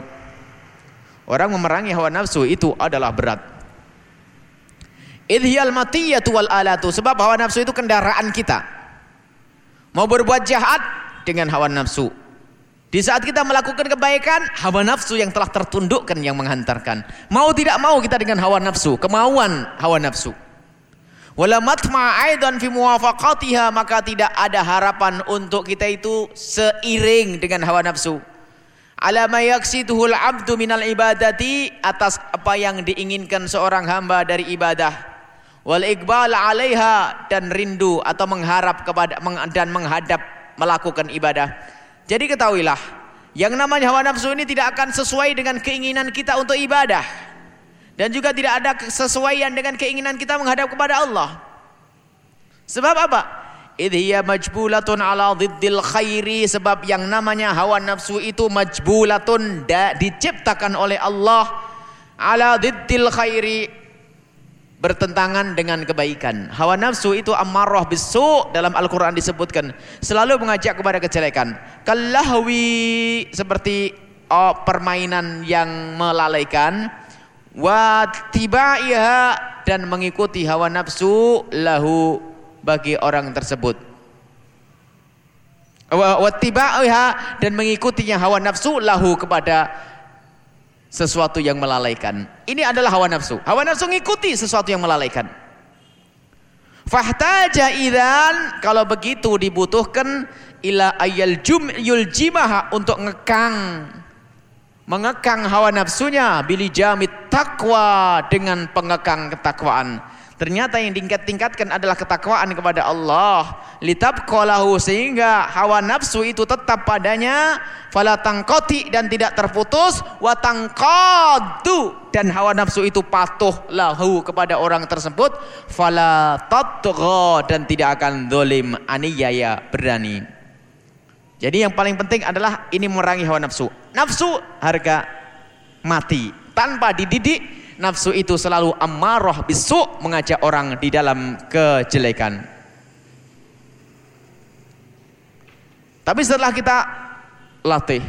Orang memerangi hawa nafsu itu adalah berat. Idhiyal matiyatu wal alatu. Sebab hawa nafsu itu kendaraan kita. Mau berbuat jahat dengan hawa nafsu. Di saat kita melakukan kebaikan, hawa nafsu yang telah tertundukkan yang menghantarkan. Mau tidak mau kita dengan hawa nafsu, kemauan hawa nafsu. Maka tidak ada harapan untuk kita itu seiring dengan hawa nafsu. Abdu minal ibadati atas apa yang diinginkan seorang hamba dari ibadah. Wal iqbal 'alaiha dan rindu atau mengharap kepada dan menghadap melakukan ibadah. Jadi ketahuilah, yang namanya hawa nafsu ini tidak akan sesuai dengan keinginan kita untuk ibadah. Dan juga tidak ada kesesuaian dengan keinginan kita menghadap kepada Allah. Sebab apa? Idhiya majbulatun ala dhiddil khairi. Sebab yang namanya hawa nafsu itu majbulatun diciptakan oleh Allah. Ala dhiddil khairi bertentangan dengan kebaikan. Hawa nafsu itu amarah bisu dalam Al-Quran disebutkan. Selalu mengajak kepada kejelekan. Kalahwi seperti oh, permainan yang melalaikan. wa tibaiha dan mengikuti hawa nafsu lahu bagi orang tersebut wa tibaiha dan mengikutinya hawa nafsu lahu kepada sesuatu yang melalaikan. Ini adalah hawa nafsu. Hawa nafsu mengikuti sesuatu yang melalaikan. Fahtaja idan kalau begitu dibutuhkan ila ayal jum yuljimaha untuk ngekang. Mengekang hawa nafsunya bili jamit takwa dengan pengekang ketakwaan ternyata yang ditingkat-tingkatkan adalah ketakwaan kepada Allah. Litab kolahu sehingga hawa nafsu itu tetap padanya. Fala tangkoti dan tidak terputus. Wa tangqadu dan hawa nafsu itu patuh lahu kepada orang tersebut. Fala tatgha dan tidak akan dolim aniyaya berani. Jadi yang paling penting adalah ini merangi hawa nafsu. Nafsu harga mati. Tanpa dididik, nafsu itu selalu amarah bisu mengajak orang di dalam kejelekan. Tapi setelah kita latih,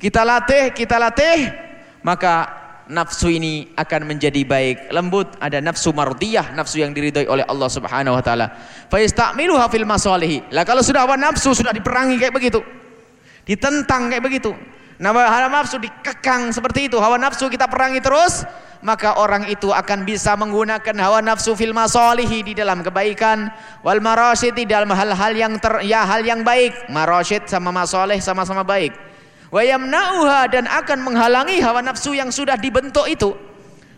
kita latih, kita latih, maka nafsu ini akan menjadi baik. Lembut ada nafsu mardiyah nafsu yang diridhoi oleh Allah Subhanahu wa taala. Fa yastamiluha fil masalihi. Lah kalau sudah hawa nafsu sudah diperangi kayak begitu ditentang kayak begitu nah hawa nafsu dikekang seperti itu. Hawa nafsu kita perangi terus maka orang itu akan bisa menggunakan hawa nafsu fil masalihi di dalam kebaikan. Wal marasyid di dalam hal-hal yang ter, ya hal yang baik. Marasyid sama masalih sama-sama baik. Wayamna'uha dan akan menghalangi hawa nafsu yang sudah dibentuk itu.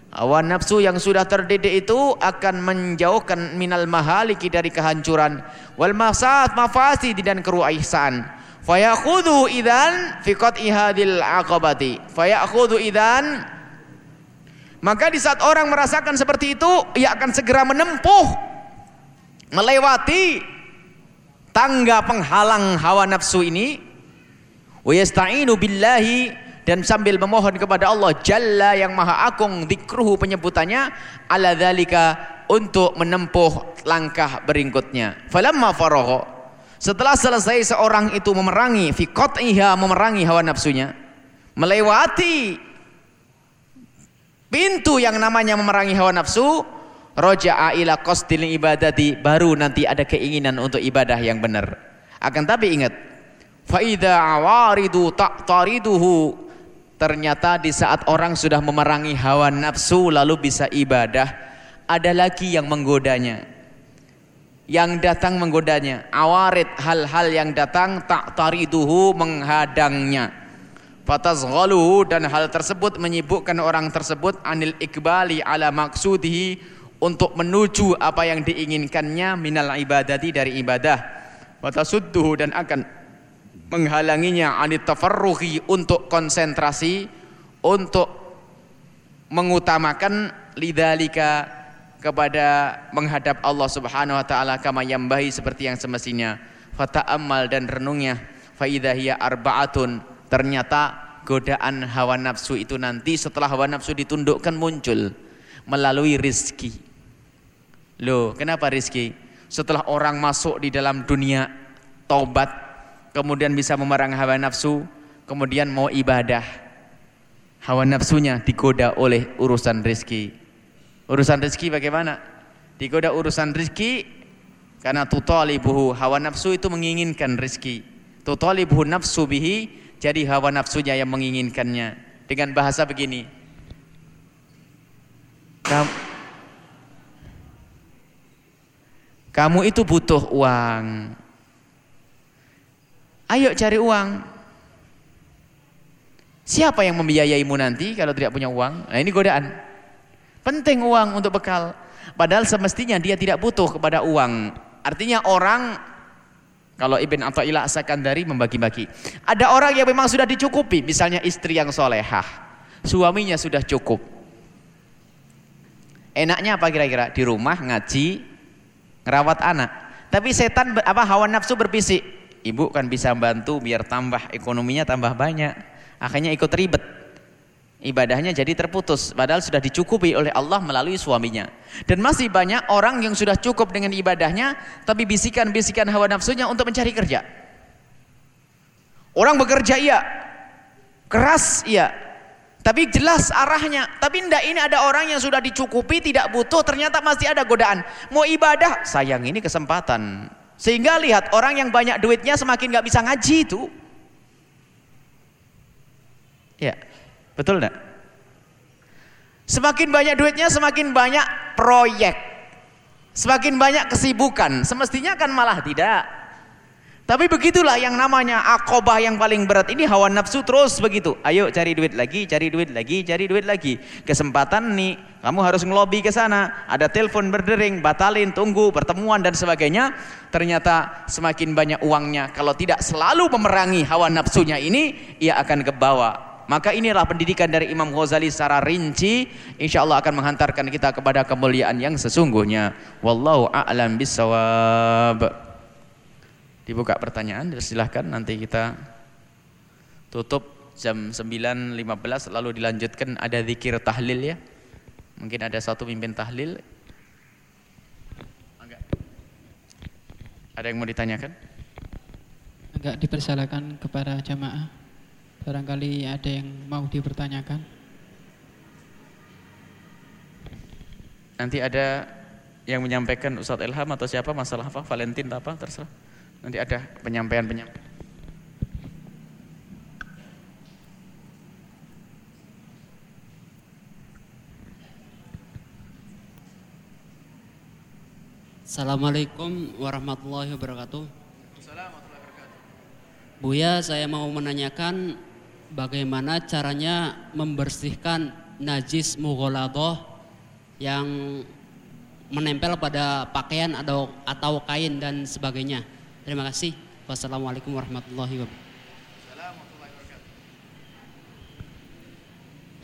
Hawa nafsu yang sudah terdidik itu akan menjauhkan minal mahaliki dari kehancuran. Wal masad mafasid dan keruaisan fayakhudhu idan fi qat'ihadil aqabati. Fayakhudhu idan. Maka di saat orang merasakan seperti itu ia akan segera menempuh melewati tangga penghalang hawa nafsu ini. Wa yasta'inu billahi dan sambil memohon kepada Allah Jalla yang Maha Agung dikruhu penyebutannya ala dzalika untuk menempuh langkah berikutnya. Falamma faragha setelah selesai seorang itu memerangi fi qat'iha memerangi hawa nafsunya melewati pintu yang namanya memerangi hawa nafsu roja'a ila qasdil ibadati baru nanti ada keinginan untuk ibadah yang benar. Akan tapi ingat faida awaridu tariduhu ternyata di saat orang sudah memerangi hawa nafsu lalu bisa ibadah ada lagi yang menggodanya yang datang menggodanya. Awarid hal-hal yang datang tak tariduhu menghadangnya. Fatazghaluhu dan hal tersebut menyibukkan orang tersebut anil ikbali ala maksudihi untuk menuju apa yang diinginkannya minal ibadati dari ibadah. Watasudduhu dan akan menghalanginya anit tafarruhi untuk konsentrasi untuk mengutamakan lidalika kepada menghadap Allah Subhanahu wa taala kama yambahi seperti yang semestinya. Fata'ammal dan renungnya. Fa hiya arbaatun. Ternyata godaan hawa nafsu itu nanti setelah hawa nafsu ditundukkan muncul melalui rizki. Loh kenapa rizki? Setelah orang masuk di dalam dunia taubat kemudian bisa memerangi hawa nafsu, kemudian mau ibadah. Hawa nafsunya digoda oleh urusan rezeki. Urusan rezeki bagaimana? Digoda urusan rezeki karena tutalibuhu hawa nafsu itu menginginkan rezeki. Tutalibuhu nafsu bihi jadi hawa nafsunya yang menginginkannya. Dengan bahasa begini. Kamu, kamu itu butuh uang Ayo cari uang. Siapa yang membiayaimu nanti kalau tidak punya uang? Nah ini godaan. Penting uang untuk bekal. Padahal semestinya dia tidak butuh kepada uang. Artinya orang kalau Ibn Atta'illah Sakandari membagi-bagi. Ada orang yang memang sudah dicukupi. Misalnya istri yang solehah. Suaminya sudah cukup. Enaknya apa kira-kira? Di rumah ngaji, ngerawat anak. Tapi setan apa hawa nafsu berbisik ibu kan bisa bantu biar tambah ekonominya tambah banyak akhirnya ikut ribet ibadahnya jadi terputus padahal sudah dicukupi oleh Allah melalui suaminya dan masih banyak orang yang sudah cukup dengan ibadahnya tapi bisikan-bisikan hawa nafsunya untuk mencari kerja orang bekerja iya keras iya Tapi jelas arahnya. Tapi ndak ini ada orang yang sudah dicukupi, tidak butuh, ternyata masih ada godaan. Mau ibadah, sayang ini kesempatan. Sehingga lihat orang yang banyak duitnya semakin nggak bisa ngaji itu. Ya, betul enggak? Semakin banyak duitnya, semakin banyak proyek. Semakin banyak kesibukan. Semestinya kan malah tidak. Tapi begitulah yang namanya akobah yang paling berat ini hawa nafsu terus begitu. Ayo cari duit lagi, cari duit lagi, cari duit lagi. Kesempatan nih, kamu harus ngelobi ke sana. Ada telepon berdering, batalin, tunggu, pertemuan dan sebagainya. Ternyata semakin banyak uangnya. Kalau tidak selalu memerangi hawa nafsunya ini, ia akan ke bawah. Maka inilah pendidikan dari Imam Ghazali secara rinci. Insya Allah akan menghantarkan kita kepada kemuliaan yang sesungguhnya. Wallahu a'lam bisawab dibuka pertanyaan silahkan. Nanti kita tutup jam 9.15 lalu dilanjutkan. Ada zikir tahlil ya? Mungkin ada satu pimpin tahlil. Enggak. ada yang mau ditanyakan? Agak dipersilakan kepada jamaah barangkali ada yang mau dipertanyakan nanti ada yang menyampaikan Ustadz Ilham atau siapa masalah apa Valentin apa terserah Nanti ada penyampaian-penyampaian. Assalamualaikum warahmatullahi wabarakatuh. Buya, saya mau menanyakan bagaimana caranya membersihkan najis mughaladah yang menempel pada pakaian atau atau kain dan sebagainya. Terima kasih. Wassalamualaikum warahmatullahi wabarakatuh.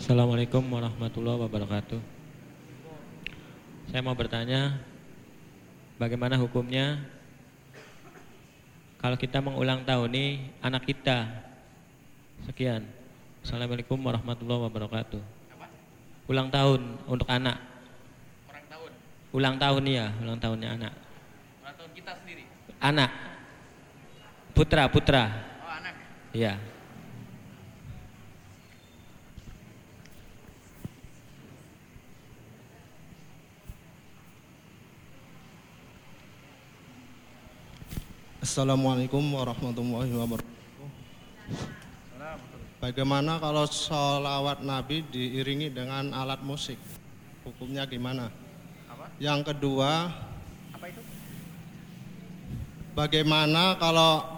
Assalamualaikum warahmatullahi wabarakatuh. Saya mau bertanya, bagaimana hukumnya kalau kita mengulang tahun nih anak kita? Sekian. Assalamualaikum warahmatullahi wabarakatuh. Ulang tahun untuk anak. Orang tahun. Ulang tahun ya, ulang tahunnya anak. Ulang tahun kita sendiri. Anak. Putra, putra. Oh, anak. Iya. Assalamualaikum warahmatullahi wabarakatuh. Bagaimana kalau sholawat Nabi diiringi dengan alat musik? Hukumnya gimana? Apa? Yang kedua, Apa itu? bagaimana kalau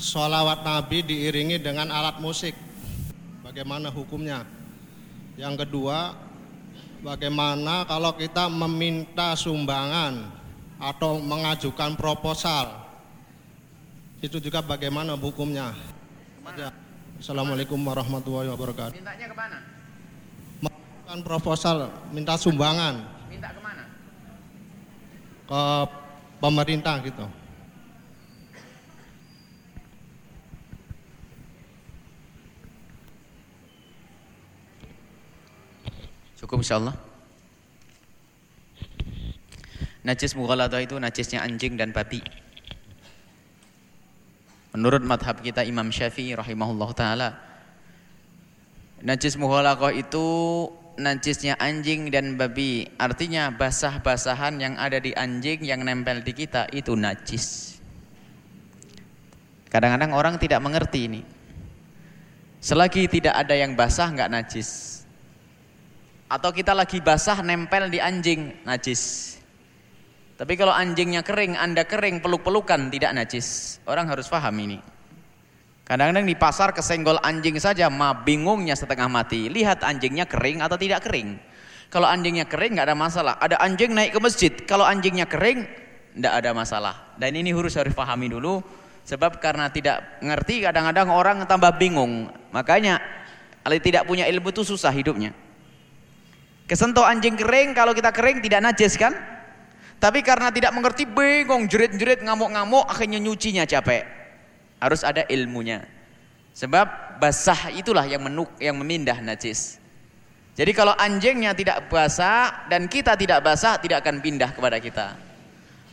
Sholawat Nabi diiringi dengan alat musik. Bagaimana hukumnya? Yang kedua, bagaimana kalau kita meminta sumbangan atau mengajukan proposal? Itu juga bagaimana hukumnya? Ke mana? Assalamualaikum warahmatullahi wabarakatuh. Mintanya ke mana? Mengajukan proposal, minta sumbangan Minta ke mana? ke pemerintah gitu. Cukup insyaallah. Najis mughaladhah itu najisnya anjing dan babi. Menurut madhab kita Imam Syafi'i rahimahullah taala Najis mughaladhah itu najisnya anjing dan babi. Artinya basah-basahan yang ada di anjing yang nempel di kita itu najis. Kadang-kadang orang tidak mengerti ini. Selagi tidak ada yang basah nggak najis. Atau kita lagi basah nempel di anjing najis tapi kalau anjingnya kering anda kering peluk-pelukan tidak najis. Orang harus paham ini. Kadang-kadang di pasar kesenggol anjing saja ma bingungnya setengah mati. Lihat anjingnya kering atau tidak kering. Kalau anjingnya kering nggak ada masalah. Ada anjing naik ke masjid kalau anjingnya kering tidak ada masalah. Dan ini harus harus pahami dulu. Sebab karena tidak ngerti kadang-kadang orang tambah bingung. Makanya kalau tidak punya ilmu itu susah hidupnya. Kesentuh anjing kering, kalau kita kering tidak najis kan? Tapi karena tidak mengerti, bingung, jerit-jerit, ngamuk-ngamuk, akhirnya nyucinya capek. Harus ada ilmunya. Sebab basah itulah yang menuk, yang memindah najis. Jadi kalau anjingnya tidak basah dan kita tidak basah, tidak akan pindah kepada kita.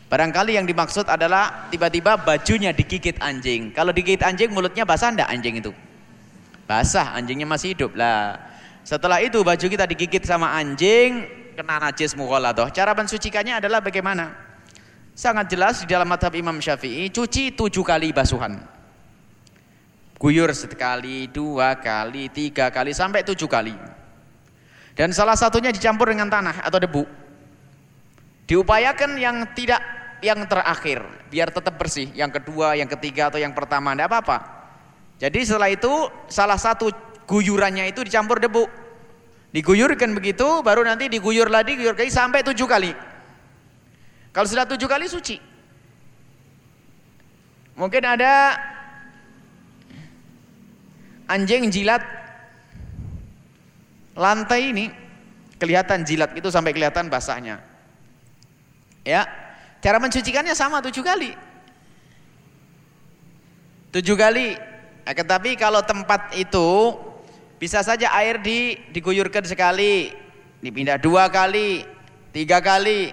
Barangkali yang dimaksud adalah tiba-tiba bajunya digigit anjing. Kalau digigit anjing mulutnya basah enggak anjing itu? Basah, anjingnya masih hidup lah. Setelah itu baju kita digigit sama anjing, kena najis mughaladah. Cara mensucikannya adalah bagaimana? Sangat jelas di dalam madhab Imam Syafi'i, cuci tujuh kali basuhan. Guyur sekali, dua kali, tiga kali, sampai tujuh kali. Dan salah satunya dicampur dengan tanah atau debu. Diupayakan yang tidak yang terakhir, biar tetap bersih. Yang kedua, yang ketiga, atau yang pertama, tidak apa-apa. Jadi setelah itu, salah satu guyurannya itu dicampur debu. Diguyurkan begitu, baru nanti diguyur lagi, diguyur lagi sampai tujuh kali. Kalau sudah tujuh kali suci. Mungkin ada anjing jilat lantai ini kelihatan jilat itu sampai kelihatan basahnya. Ya, cara mencucikannya sama tujuh kali. Tujuh kali. Nah, tetapi kalau tempat itu bisa saja air di, diguyurkan sekali, dipindah dua kali, tiga kali.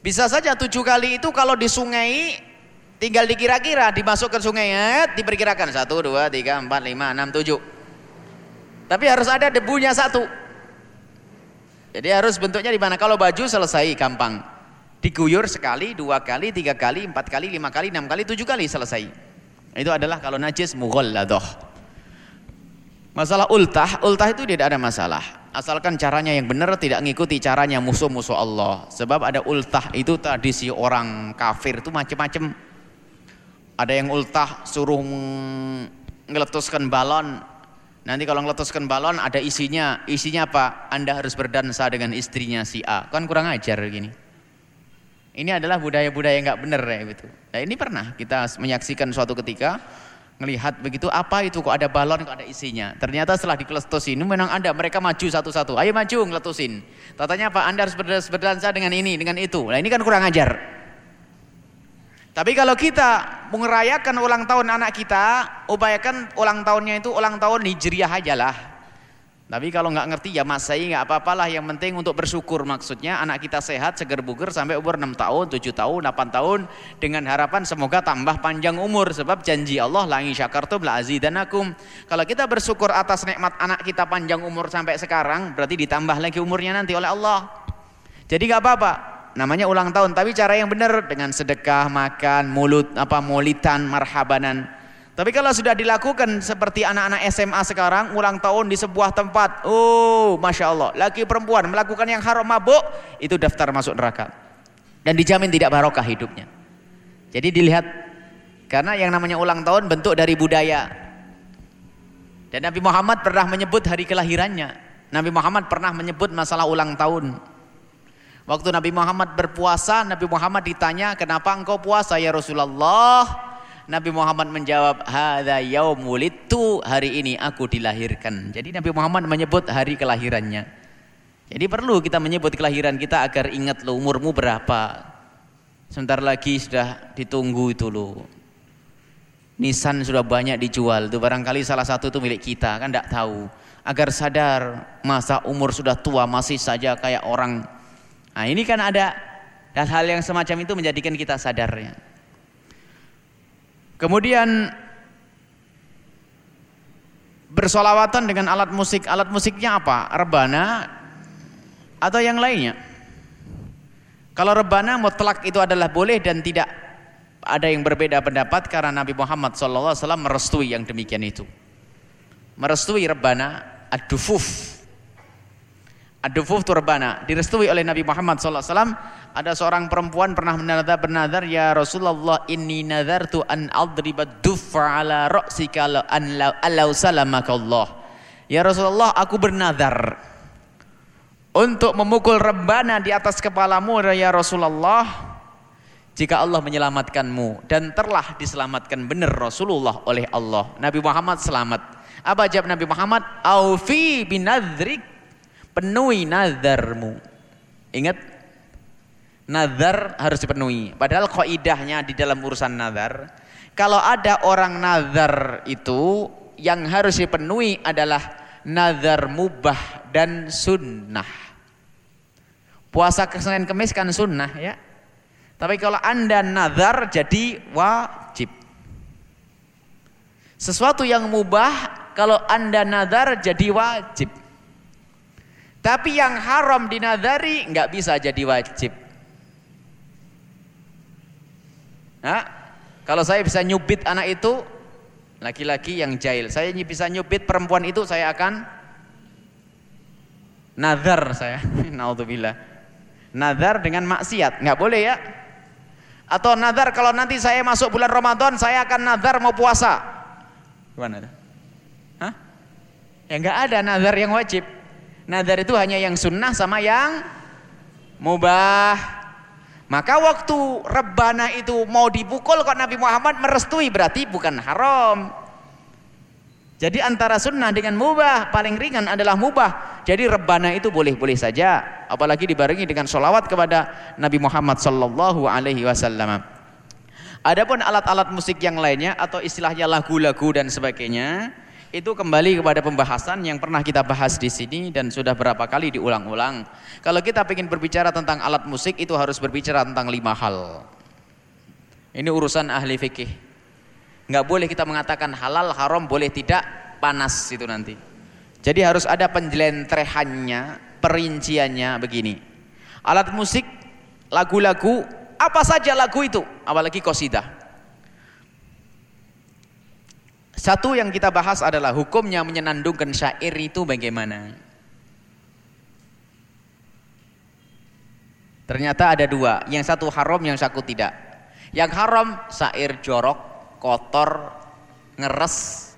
Bisa saja tujuh kali itu kalau di sungai tinggal dikira-kira dimasukkan sungai ya, diperkirakan satu, dua, tiga, empat, lima, enam, tujuh. Tapi harus ada debunya satu. Jadi harus bentuknya di mana? Kalau baju selesai gampang. Diguyur sekali, dua kali, tiga kali, empat kali, lima kali, enam kali, tujuh kali selesai. Itu adalah kalau najis mughalladah. Masalah ultah, ultah itu tidak ada masalah. Asalkan caranya yang benar tidak mengikuti caranya musuh-musuh Allah. Sebab ada ultah itu tradisi orang kafir itu macam-macam. Ada yang ultah suruh ngeletuskan balon. Nanti kalau ngeletuskan balon ada isinya. Isinya apa? Anda harus berdansa dengan istrinya si A. Kan kurang ajar gini. Ini adalah budaya-budaya nggak benar ya itu. Nah ini pernah kita menyaksikan suatu ketika Ngelihat begitu, apa itu kok ada balon kok ada isinya. Ternyata setelah dikeletusin, memang ada mereka maju satu-satu. Ayo maju ngeletusin. Tatanya apa? Anda harus berdansa dengan ini, dengan itu. Nah ini kan kurang ajar. Tapi kalau kita mengerayakan ulang tahun anak kita, upayakan ulang tahunnya itu ulang tahun Hijriah aja lah. Tapi kalau nggak ngerti ya masai nggak apa-apalah yang penting untuk bersyukur maksudnya anak kita sehat seger buger sampai umur 6 tahun, 7 tahun, 8 tahun dengan harapan semoga tambah panjang umur sebab janji Allah la syakartum la azidanakum. Kalau kita bersyukur atas nikmat anak kita panjang umur sampai sekarang berarti ditambah lagi umurnya nanti oleh Allah. Jadi nggak apa-apa. Namanya ulang tahun tapi cara yang benar dengan sedekah, makan, mulut apa molitan, marhabanan tapi kalau sudah dilakukan seperti anak-anak SMA sekarang ulang tahun di sebuah tempat, oh masya Allah, laki perempuan melakukan yang haram mabuk itu daftar masuk neraka dan dijamin tidak barokah hidupnya. Jadi dilihat karena yang namanya ulang tahun bentuk dari budaya dan Nabi Muhammad pernah menyebut hari kelahirannya. Nabi Muhammad pernah menyebut masalah ulang tahun. Waktu Nabi Muhammad berpuasa, Nabi Muhammad ditanya, "Kenapa engkau puasa ya Rasulullah?" Nabi Muhammad menjawab, "Hadza yaumulidtu, hari ini aku dilahirkan." Jadi Nabi Muhammad menyebut hari kelahirannya. Jadi perlu kita menyebut kelahiran kita agar ingat lo umurmu berapa. Sebentar lagi sudah ditunggu itu lo. Nisan sudah banyak dijual, itu barangkali salah satu itu milik kita, kan tidak tahu. Agar sadar masa umur sudah tua masih saja kayak orang. Nah ini kan ada hal-hal yang semacam itu menjadikan kita sadarnya. Kemudian bersolawatan dengan alat musik. Alat musiknya apa? Rebana atau yang lainnya? Kalau rebana mutlak itu adalah boleh dan tidak ada yang berbeda pendapat karena Nabi Muhammad SAW merestui yang demikian itu. Merestui rebana ad-dufuf. Ad-dufuf itu rebana. Direstui oleh Nabi Muhammad SAW ada seorang perempuan pernah bernadar, bernadar ya Rasulullah inni nadartu an adriba dufa ala ra'sika an law salamakallah ya Rasulullah aku bernadar untuk memukul rebana di atas kepalamu ya Rasulullah jika Allah menyelamatkanmu. Dan telah diselamatkan benar Rasulullah oleh Allah. Nabi Muhammad selamat. Apa jawab Nabi Muhammad? Aufi binadrik penuhi nadarmu ingat nazar harus dipenuhi. Padahal kaidahnya di dalam urusan nazar, kalau ada orang nazar itu yang harus dipenuhi adalah nazar mubah dan sunnah. Puasa ke Senin Kemis kan sunnah ya. Tapi kalau anda nazar jadi wajib. Sesuatu yang mubah kalau anda nazar jadi wajib. Tapi yang haram dinadari nggak bisa jadi wajib. Nah, kalau saya bisa nyubit anak itu laki-laki yang jahil, saya bisa nyubit perempuan itu saya akan nazar saya. Naudzubillah. Nazar dengan maksiat, nggak boleh ya. Atau nazar kalau nanti saya masuk bulan Ramadan saya akan nazar mau puasa. Gimana? Hah? Ya nggak ada nazar yang wajib. Nazar itu hanya yang sunnah sama yang mubah. Maka waktu rebana itu mau dipukul kok Nabi Muhammad merestui berarti bukan haram. Jadi antara sunnah dengan mubah paling ringan adalah mubah. Jadi rebana itu boleh-boleh saja. Apalagi dibarengi dengan sholawat kepada Nabi Muhammad Sallallahu Alaihi Wasallam. Adapun alat-alat musik yang lainnya atau istilahnya lagu-lagu dan sebagainya, itu kembali kepada pembahasan yang pernah kita bahas di sini dan sudah berapa kali diulang-ulang. Kalau kita ingin berbicara tentang alat musik itu harus berbicara tentang lima hal. Ini urusan ahli fikih. Nggak boleh kita mengatakan halal, haram, boleh tidak, panas itu nanti. Jadi harus ada penjelentrehannya, perinciannya begini. Alat musik, lagu-lagu, apa saja lagu itu, apalagi kosidah. Satu yang kita bahas adalah hukumnya menyenandungkan syair itu bagaimana. Ternyata ada dua, yang satu haram, yang satu tidak. Yang haram syair jorok, kotor, ngeres,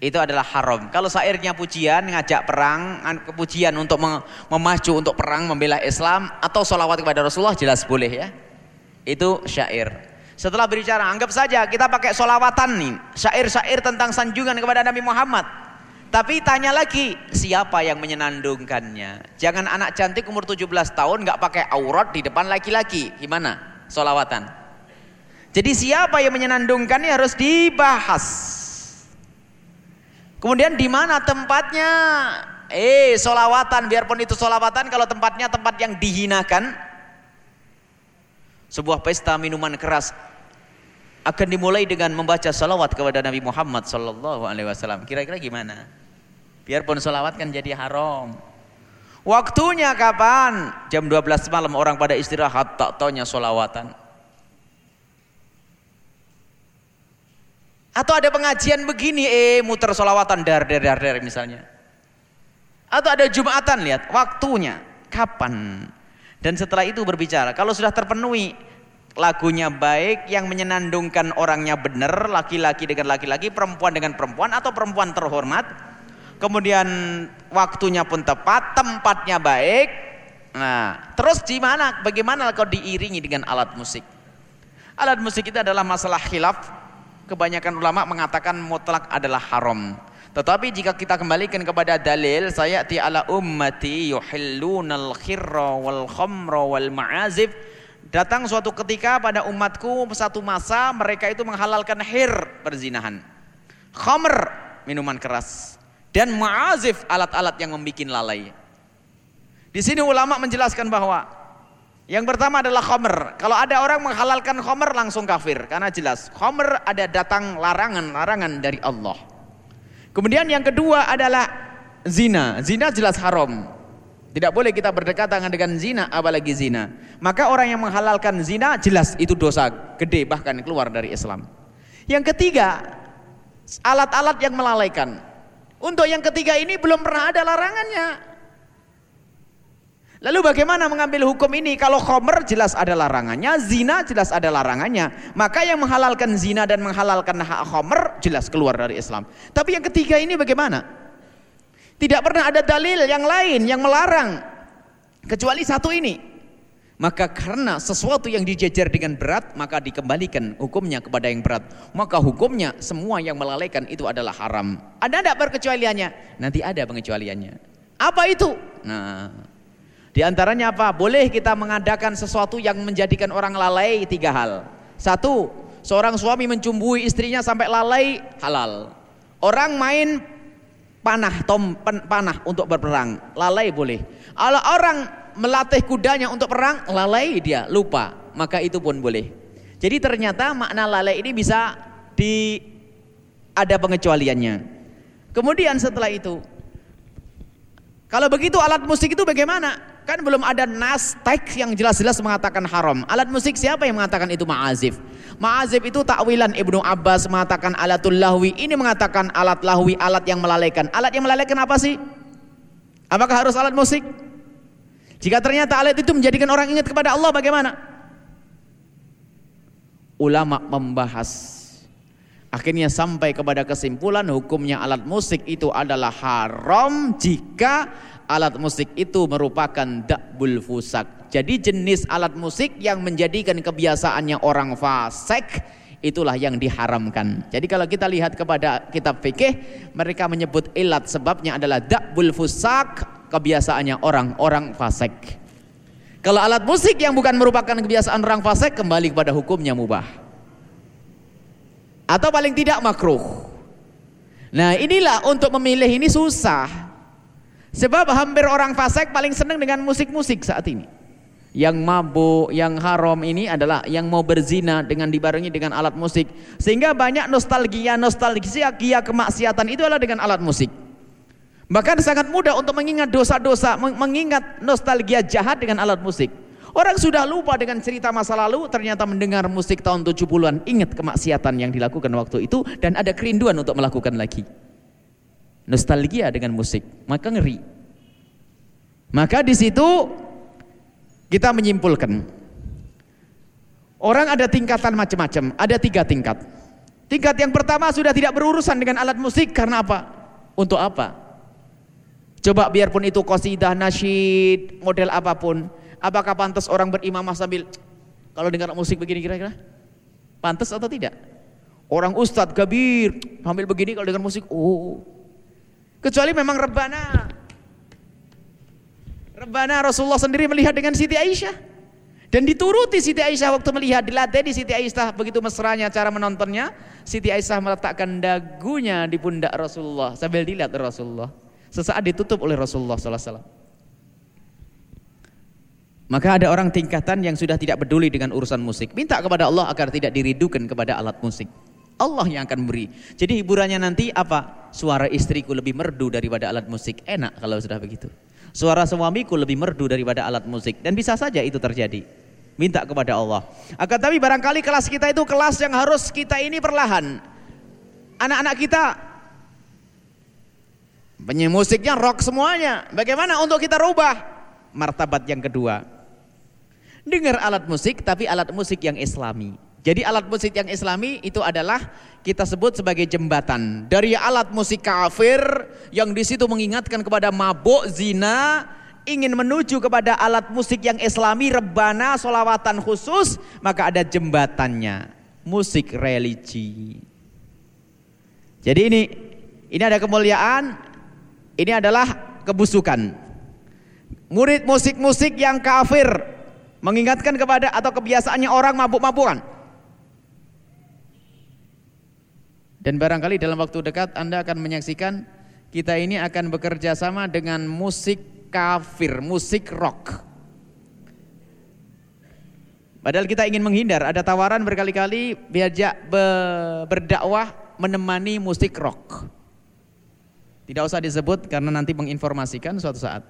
itu adalah haram. Kalau syairnya pujian, ngajak perang, kepujian untuk memacu untuk perang, membela Islam, atau sholawat kepada Rasulullah jelas boleh ya. Itu syair. Setelah berbicara, anggap saja kita pakai solawatan nih, syair-syair tentang sanjungan kepada Nabi Muhammad. Tapi tanya lagi, siapa yang menyenandungkannya? Jangan anak cantik umur 17 tahun nggak pakai aurat di depan laki-laki. Gimana? Solawatan. Jadi siapa yang menyenandungkannya harus dibahas. Kemudian di mana tempatnya? Eh, solawatan. Biarpun itu solawatan, kalau tempatnya tempat yang dihinakan, sebuah pesta minuman keras akan dimulai dengan membaca salawat kepada Nabi Muhammad sallallahu alaihi wasallam. Kira-kira gimana? Biarpun salawat kan jadi haram. Waktunya kapan? Jam 12 malam orang pada istirahat tak taunya salawatan. Atau ada pengajian begini, eh muter salawatan dar dar dar dar misalnya. Atau ada jumatan lihat waktunya kapan. Dan setelah itu berbicara, kalau sudah terpenuhi lagunya baik yang menyenandungkan orangnya benar laki-laki dengan laki-laki perempuan dengan perempuan atau perempuan terhormat. Kemudian waktunya pun tepat tempatnya baik. Nah terus di mana bagaimana kalau diiringi dengan alat musik? Alat musik itu adalah masalah khilaf. Kebanyakan ulama mengatakan mutlak adalah haram. Tetapi jika kita kembalikan kepada dalil saya ti ala ummati yuhillunal khirra wal khamra wal ma'azif Datang suatu ketika pada umatku satu masa mereka itu menghalalkan hir perzinahan. Khamr minuman keras dan ma'azif alat-alat yang membuat lalai. Di sini ulama menjelaskan bahwa yang pertama adalah khamr. Kalau ada orang menghalalkan khamr langsung kafir karena jelas khamr ada datang larangan-larangan dari Allah. Kemudian yang kedua adalah zina. Zina jelas haram. Tidak boleh kita berdekatan dengan zina apalagi zina. Maka orang yang menghalalkan zina jelas itu dosa gede bahkan keluar dari Islam. Yang ketiga, alat-alat yang melalaikan. Untuk yang ketiga ini belum pernah ada larangannya. Lalu bagaimana mengambil hukum ini? Kalau khomer jelas ada larangannya, zina jelas ada larangannya. Maka yang menghalalkan zina dan menghalalkan khomer jelas keluar dari Islam. Tapi yang ketiga ini bagaimana? Tidak pernah ada dalil yang lain yang melarang kecuali satu ini. Maka karena sesuatu yang dijejer dengan berat maka dikembalikan hukumnya kepada yang berat. Maka hukumnya semua yang melalaikan itu adalah haram. Ada tidak perkecualiannya? Nanti ada pengecualiannya. Apa itu? Nah, di antaranya apa? Boleh kita mengadakan sesuatu yang menjadikan orang lalai tiga hal. Satu, seorang suami mencumbui istrinya sampai lalai halal. Orang main panah tom panah untuk berperang. Lalai boleh. Kalau orang melatih kudanya untuk perang lalai dia lupa. Maka itu pun boleh. Jadi ternyata makna lalai ini bisa di ada pengecualiannya. Kemudian setelah itu Kalau begitu alat musik itu bagaimana? Kan belum ada nas teks yang jelas-jelas mengatakan haram. Alat musik siapa yang mengatakan itu ma'azif? Ma'azif itu takwilan Ibnu Abbas mengatakan alatul lahwi. Ini mengatakan alat lahwi, alat yang melalaikan. Alat yang melalaikan apa sih? Apakah harus alat musik? Jika ternyata alat itu menjadikan orang ingat kepada Allah bagaimana? Ulama membahas Akhirnya sampai kepada kesimpulan hukumnya alat musik itu adalah haram jika alat musik itu merupakan dakbul fusak. Jadi jenis alat musik yang menjadikan kebiasaannya orang fasik itulah yang diharamkan. Jadi kalau kita lihat kepada kitab fikih, mereka menyebut ilat sebabnya adalah dakbul fusak, kebiasaannya orang-orang fasik. Kalau alat musik yang bukan merupakan kebiasaan orang fasik kembali kepada hukumnya mubah atau paling tidak makruh. Nah inilah untuk memilih ini susah. Sebab hampir orang fasik paling senang dengan musik-musik saat ini. Yang mabuk, yang haram ini adalah yang mau berzina dengan dibarengi dengan alat musik. Sehingga banyak nostalgia, nostalgia, kemaksiatan itu adalah dengan alat musik. Bahkan sangat mudah untuk mengingat dosa-dosa, mengingat nostalgia jahat dengan alat musik. Orang sudah lupa dengan cerita masa lalu, ternyata mendengar musik tahun 70-an, ingat kemaksiatan yang dilakukan waktu itu dan ada kerinduan untuk melakukan lagi. Nostalgia dengan musik, maka ngeri. Maka di situ kita menyimpulkan orang ada tingkatan macam-macam, ada tiga tingkat. Tingkat yang pertama sudah tidak berurusan dengan alat musik karena apa? Untuk apa? Coba biarpun itu qasidah, nasyid, model apa pun, Apakah pantas orang berimamah sambil kalau dengar musik begini kira-kira? Pantas atau tidak? Orang ustadz kabir sambil begini kalau dengar musik, oh. Kecuali memang rebana. Rebana Rasulullah sendiri melihat dengan Siti Aisyah. Dan dituruti Siti Aisyah waktu melihat dilatih di Siti Aisyah begitu mesranya cara menontonnya. Siti Aisyah meletakkan dagunya di pundak Rasulullah sambil dilihat Rasulullah. Sesaat ditutup oleh Rasulullah sallallahu alaihi wasallam. Maka ada orang tingkatan yang sudah tidak peduli dengan urusan musik. Minta kepada Allah agar tidak diridukan kepada alat musik. Allah yang akan beri. Jadi hiburannya nanti apa? Suara istriku lebih merdu daripada alat musik. Enak kalau sudah begitu. Suara suamiku lebih merdu daripada alat musik. Dan bisa saja itu terjadi. Minta kepada Allah. Akan tapi barangkali kelas kita itu kelas yang harus kita ini perlahan. Anak-anak kita musiknya rock semuanya. Bagaimana untuk kita rubah? Martabat yang kedua dengar alat musik tapi alat musik yang islami. Jadi alat musik yang islami itu adalah kita sebut sebagai jembatan dari alat musik kafir yang di situ mengingatkan kepada mabuk, zina, ingin menuju kepada alat musik yang islami, rebana, solawatan khusus, maka ada jembatannya, musik religi. Jadi ini ini ada kemuliaan, ini adalah kebusukan. Murid musik-musik yang kafir mengingatkan kepada atau kebiasaannya orang mabuk-mabukan. Dan barangkali dalam waktu dekat Anda akan menyaksikan kita ini akan bekerja sama dengan musik kafir, musik rock. Padahal kita ingin menghindar, ada tawaran berkali-kali diajak be berdakwah menemani musik rock. Tidak usah disebut karena nanti menginformasikan suatu saat.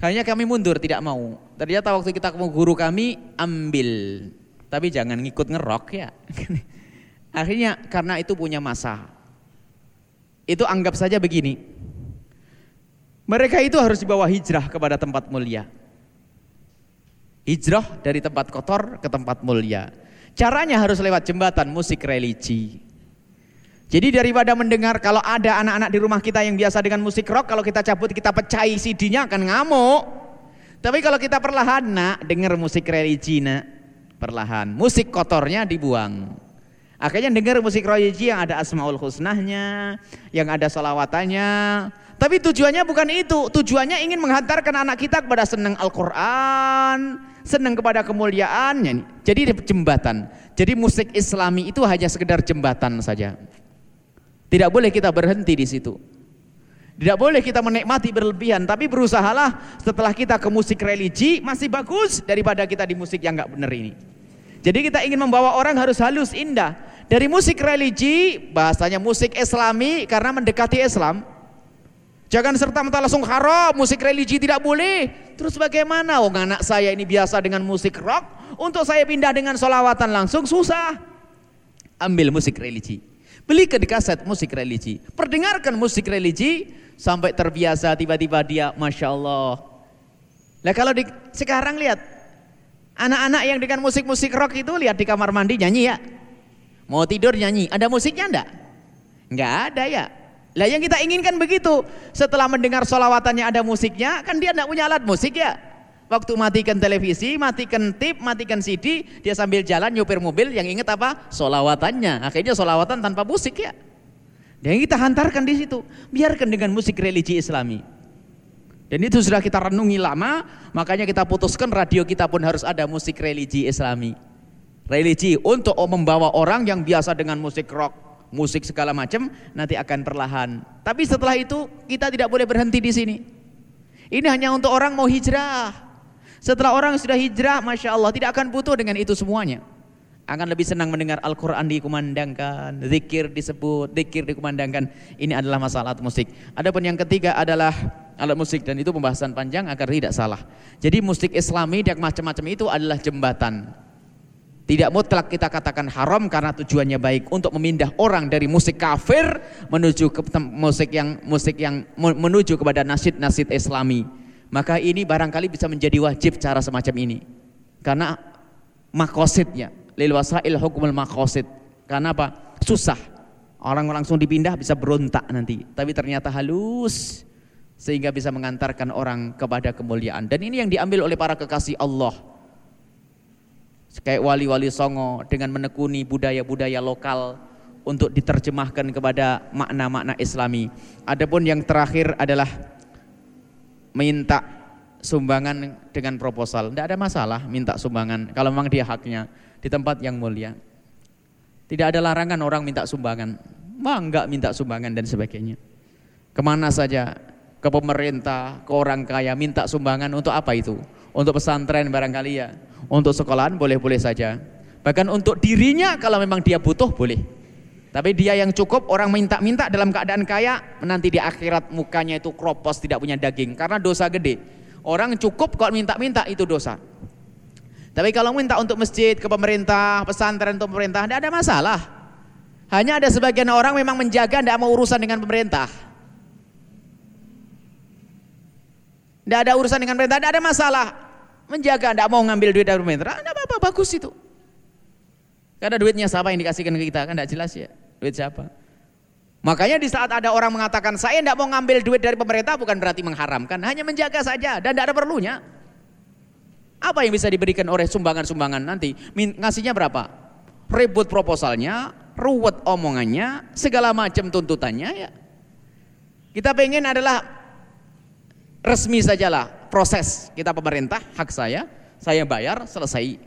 Hanya kami mundur tidak mau. Ternyata waktu kita ketemu guru kami ambil. Tapi jangan ngikut ngerok ya. Akhirnya karena itu punya masa. Itu anggap saja begini. Mereka itu harus dibawa hijrah kepada tempat mulia. Hijrah dari tempat kotor ke tempat mulia. Caranya harus lewat jembatan musik religi. Jadi daripada mendengar kalau ada anak-anak di rumah kita yang biasa dengan musik rock, kalau kita cabut kita pecahi CD-nya akan ngamuk. Tapi kalau kita perlahan, nak dengar musik religi nak, perlahan. Musik kotornya dibuang. Akhirnya dengar musik religi yang ada asmaul husnahnya, yang ada salawatannya. Tapi tujuannya bukan itu. Tujuannya ingin menghantarkan anak kita kepada senang Al-Quran, senang kepada kemuliaannya. Jadi jembatan. Jadi musik Islami itu hanya sekedar jembatan saja. Tidak boleh kita berhenti di situ. Tidak boleh kita menikmati berlebihan, tapi berusahalah setelah kita ke musik religi masih bagus daripada kita di musik yang nggak benar ini. Jadi kita ingin membawa orang harus halus indah. Dari musik religi, bahasanya musik islami karena mendekati Islam. Jangan serta-merta langsung haram, musik religi tidak boleh. Terus bagaimana? Oh anak saya ini biasa dengan musik rock, untuk saya pindah dengan solawatan langsung susah. Ambil musik religi. Belikan kaset musik religi. Perdengarkan musik religi sampai terbiasa tiba-tiba dia Masya Allah. Nah kalau di, sekarang lihat anak-anak yang dengan musik-musik rock itu lihat di kamar mandi nyanyi ya. Mau tidur nyanyi, ada musiknya enggak? Enggak ada ya. Lah yang kita inginkan begitu. Setelah mendengar solawatannya ada musiknya, kan dia tidak punya alat musik ya. Waktu matikan televisi, matikan tip, matikan CD, dia sambil jalan nyupir mobil yang ingat apa? Solawatannya. Akhirnya solawatan tanpa musik ya. Dan kita hantarkan di situ. Biarkan dengan musik religi islami. Dan itu sudah kita renungi lama, makanya kita putuskan radio kita pun harus ada musik religi islami. Religi untuk membawa orang yang biasa dengan musik rock, musik segala macam nanti akan perlahan. Tapi setelah itu kita tidak boleh berhenti di sini. Ini hanya untuk orang mau hijrah. Setelah orang sudah hijrah, masya Allah tidak akan butuh dengan itu semuanya. Akan lebih senang mendengar Al-Quran dikumandangkan, zikir disebut, zikir dikumandangkan. Ini adalah masalah alat musik. Adapun yang ketiga adalah alat musik dan itu pembahasan panjang agar tidak salah. Jadi musik Islami dan macam-macam itu adalah jembatan tidak mutlak kita katakan haram karena tujuannya baik untuk memindah orang dari musik kafir menuju ke musik yang musik yang menuju kepada nasid-nasid Islami. Maka ini barangkali bisa menjadi wajib cara semacam ini. Karena makosidnya lil wasail hukumul makosid. Karena apa? Susah. Orang langsung dipindah bisa berontak nanti. Tapi ternyata halus sehingga bisa mengantarkan orang kepada kemuliaan. Dan ini yang diambil oleh para kekasih Allah kayak wali-wali songo dengan menekuni budaya-budaya lokal untuk diterjemahkan kepada makna-makna islami. Adapun yang terakhir adalah minta sumbangan dengan proposal. Tidak ada masalah minta sumbangan kalau memang dia haknya di tempat yang mulia. Tidak ada larangan orang minta sumbangan. Mah enggak minta sumbangan dan sebagainya. Ke mana saja, ke pemerintah, ke orang kaya, minta sumbangan untuk apa itu? Untuk pesantren barangkali ya untuk sekolahan boleh-boleh saja. Bahkan untuk dirinya kalau memang dia butuh boleh. Tapi dia yang cukup orang minta-minta dalam keadaan kaya nanti di akhirat mukanya itu kropos tidak punya daging karena dosa gede. Orang cukup kalau minta-minta itu dosa. Tapi kalau minta untuk masjid ke pemerintah, pesantren untuk pemerintah tidak ada masalah. Hanya ada sebagian orang memang menjaga tidak mau urusan dengan pemerintah. Tidak ada urusan dengan pemerintah, tidak ada masalah menjaga, tidak mau ngambil duit dari pemerintah, tidak apa-apa, bagus itu. Karena duitnya siapa yang dikasihkan ke kita, kan tidak jelas ya, duit siapa. Makanya di saat ada orang mengatakan saya tidak mau ngambil duit dari pemerintah bukan berarti mengharamkan, hanya menjaga saja dan tidak ada perlunya. Apa yang bisa diberikan oleh sumbangan-sumbangan nanti? Ngasihnya berapa? Ribut proposalnya, ruwet omongannya, segala macam tuntutannya ya. Kita pengen adalah resmi sajalah proses kita pemerintah, hak saya, saya bayar, selesai.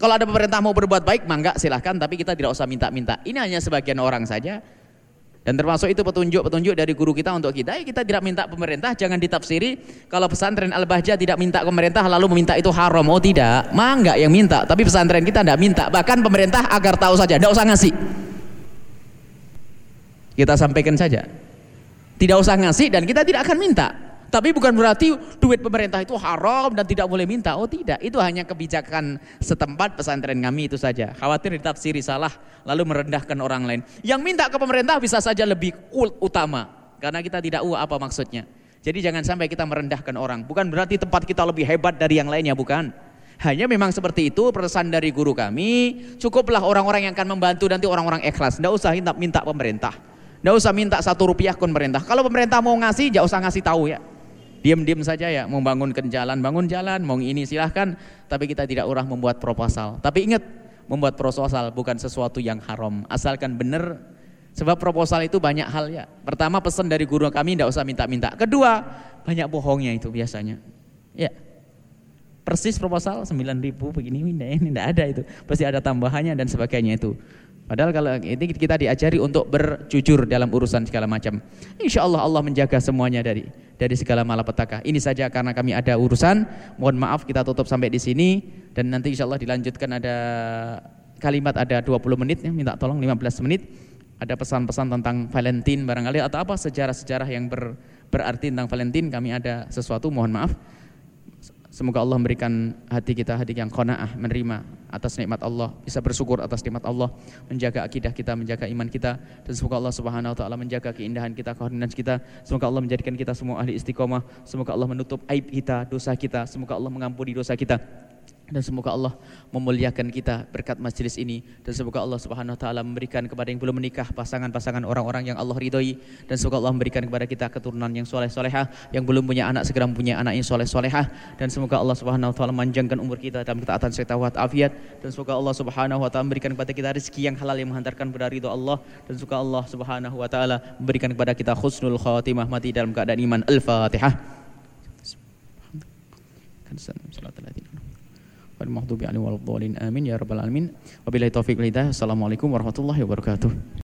Kalau ada pemerintah mau berbuat baik, mangga silahkan, tapi kita tidak usah minta-minta. Ini hanya sebagian orang saja. Dan termasuk itu petunjuk-petunjuk dari guru kita untuk kita. Ya kita tidak minta pemerintah, jangan ditafsiri. Kalau pesantren Al-Bahjah tidak minta pemerintah, lalu meminta itu haram. Oh tidak, mangga yang minta. Tapi pesantren kita tidak minta. Bahkan pemerintah agar tahu saja, tidak usah ngasih. Kita sampaikan saja. Tidak usah ngasih dan kita tidak akan minta. Tapi bukan berarti duit pemerintah itu haram dan tidak boleh minta. Oh tidak, itu hanya kebijakan setempat pesantren kami itu saja. Khawatir ditafsiri salah lalu merendahkan orang lain. Yang minta ke pemerintah bisa saja lebih utama karena kita tidak tahu apa maksudnya. Jadi jangan sampai kita merendahkan orang. Bukan berarti tempat kita lebih hebat dari yang lainnya, bukan. Hanya memang seperti itu pesan dari guru kami. Cukuplah orang-orang yang akan membantu nanti orang-orang ikhlas. Tidak usah minta, minta pemerintah. Tidak usah minta satu rupiah ke pemerintah. Kalau pemerintah mau ngasih, jangan usah ngasih tahu ya. Diam-diam saja ya, membangunkan jalan, bangun jalan, mau ini silahkan. Tapi kita tidak urah membuat proposal. Tapi ingat, membuat proposal bukan sesuatu yang haram. Asalkan benar, sebab proposal itu banyak hal ya. Pertama pesan dari guru kami tidak usah minta-minta. Kedua, banyak bohongnya itu biasanya. Ya, persis proposal 9 ribu begini ini tidak ada itu pasti ada tambahannya dan sebagainya itu padahal kalau ini kita diajari untuk berjujur dalam urusan segala macam insya Allah Allah menjaga semuanya dari dari segala malapetaka. Ini saja karena kami ada urusan. Mohon maaf kita tutup sampai di sini dan nanti insya Allah dilanjutkan ada kalimat ada 20 menit ya, minta tolong 15 menit. ada pesan-pesan tentang Valentine barangkali atau apa sejarah-sejarah yang ber, berarti tentang Valentine kami ada sesuatu mohon maaf Semoga Allah memberikan hati kita hati yang qanaah, menerima atas nikmat Allah, bisa bersyukur atas nikmat Allah, menjaga akidah kita, menjaga iman kita dan semoga Allah Subhanahu wa taala menjaga keindahan kita, keheningan kita. Semoga Allah menjadikan kita semua ahli istiqomah. Semoga Allah menutup aib kita, dosa kita. Semoga Allah mengampuni dosa kita dan semoga Allah memuliakan kita berkat majelis ini. Dan semoga Allah Subhanahu wa taala memberikan kepada yang belum menikah pasangan-pasangan orang-orang yang Allah ridhoi. Dan semoga Allah memberikan kepada kita keturunan yang soleh solehah yang belum punya anak segera mempunyai anak yang soleh solehah dan semoga Allah Subhanahu wa taala manjangkan umur kita dalam ketaatan serta wat afiat. Dan semoga Allah Subhanahu wa taala memberikan kepada kita rezeki yang halal yang menghantarkan kepada ridho Allah. Dan semoga Allah Subhanahu wa taala memberikan kepada kita husnul khatimah mati dalam keadaan iman. Al-fatihah. Kan wal maghdubi alaihim waladdallin amin ya rabbal alamin. Wabillahi taufiq wal hidayah assalamualaikum warahmatullahi wabarakatuh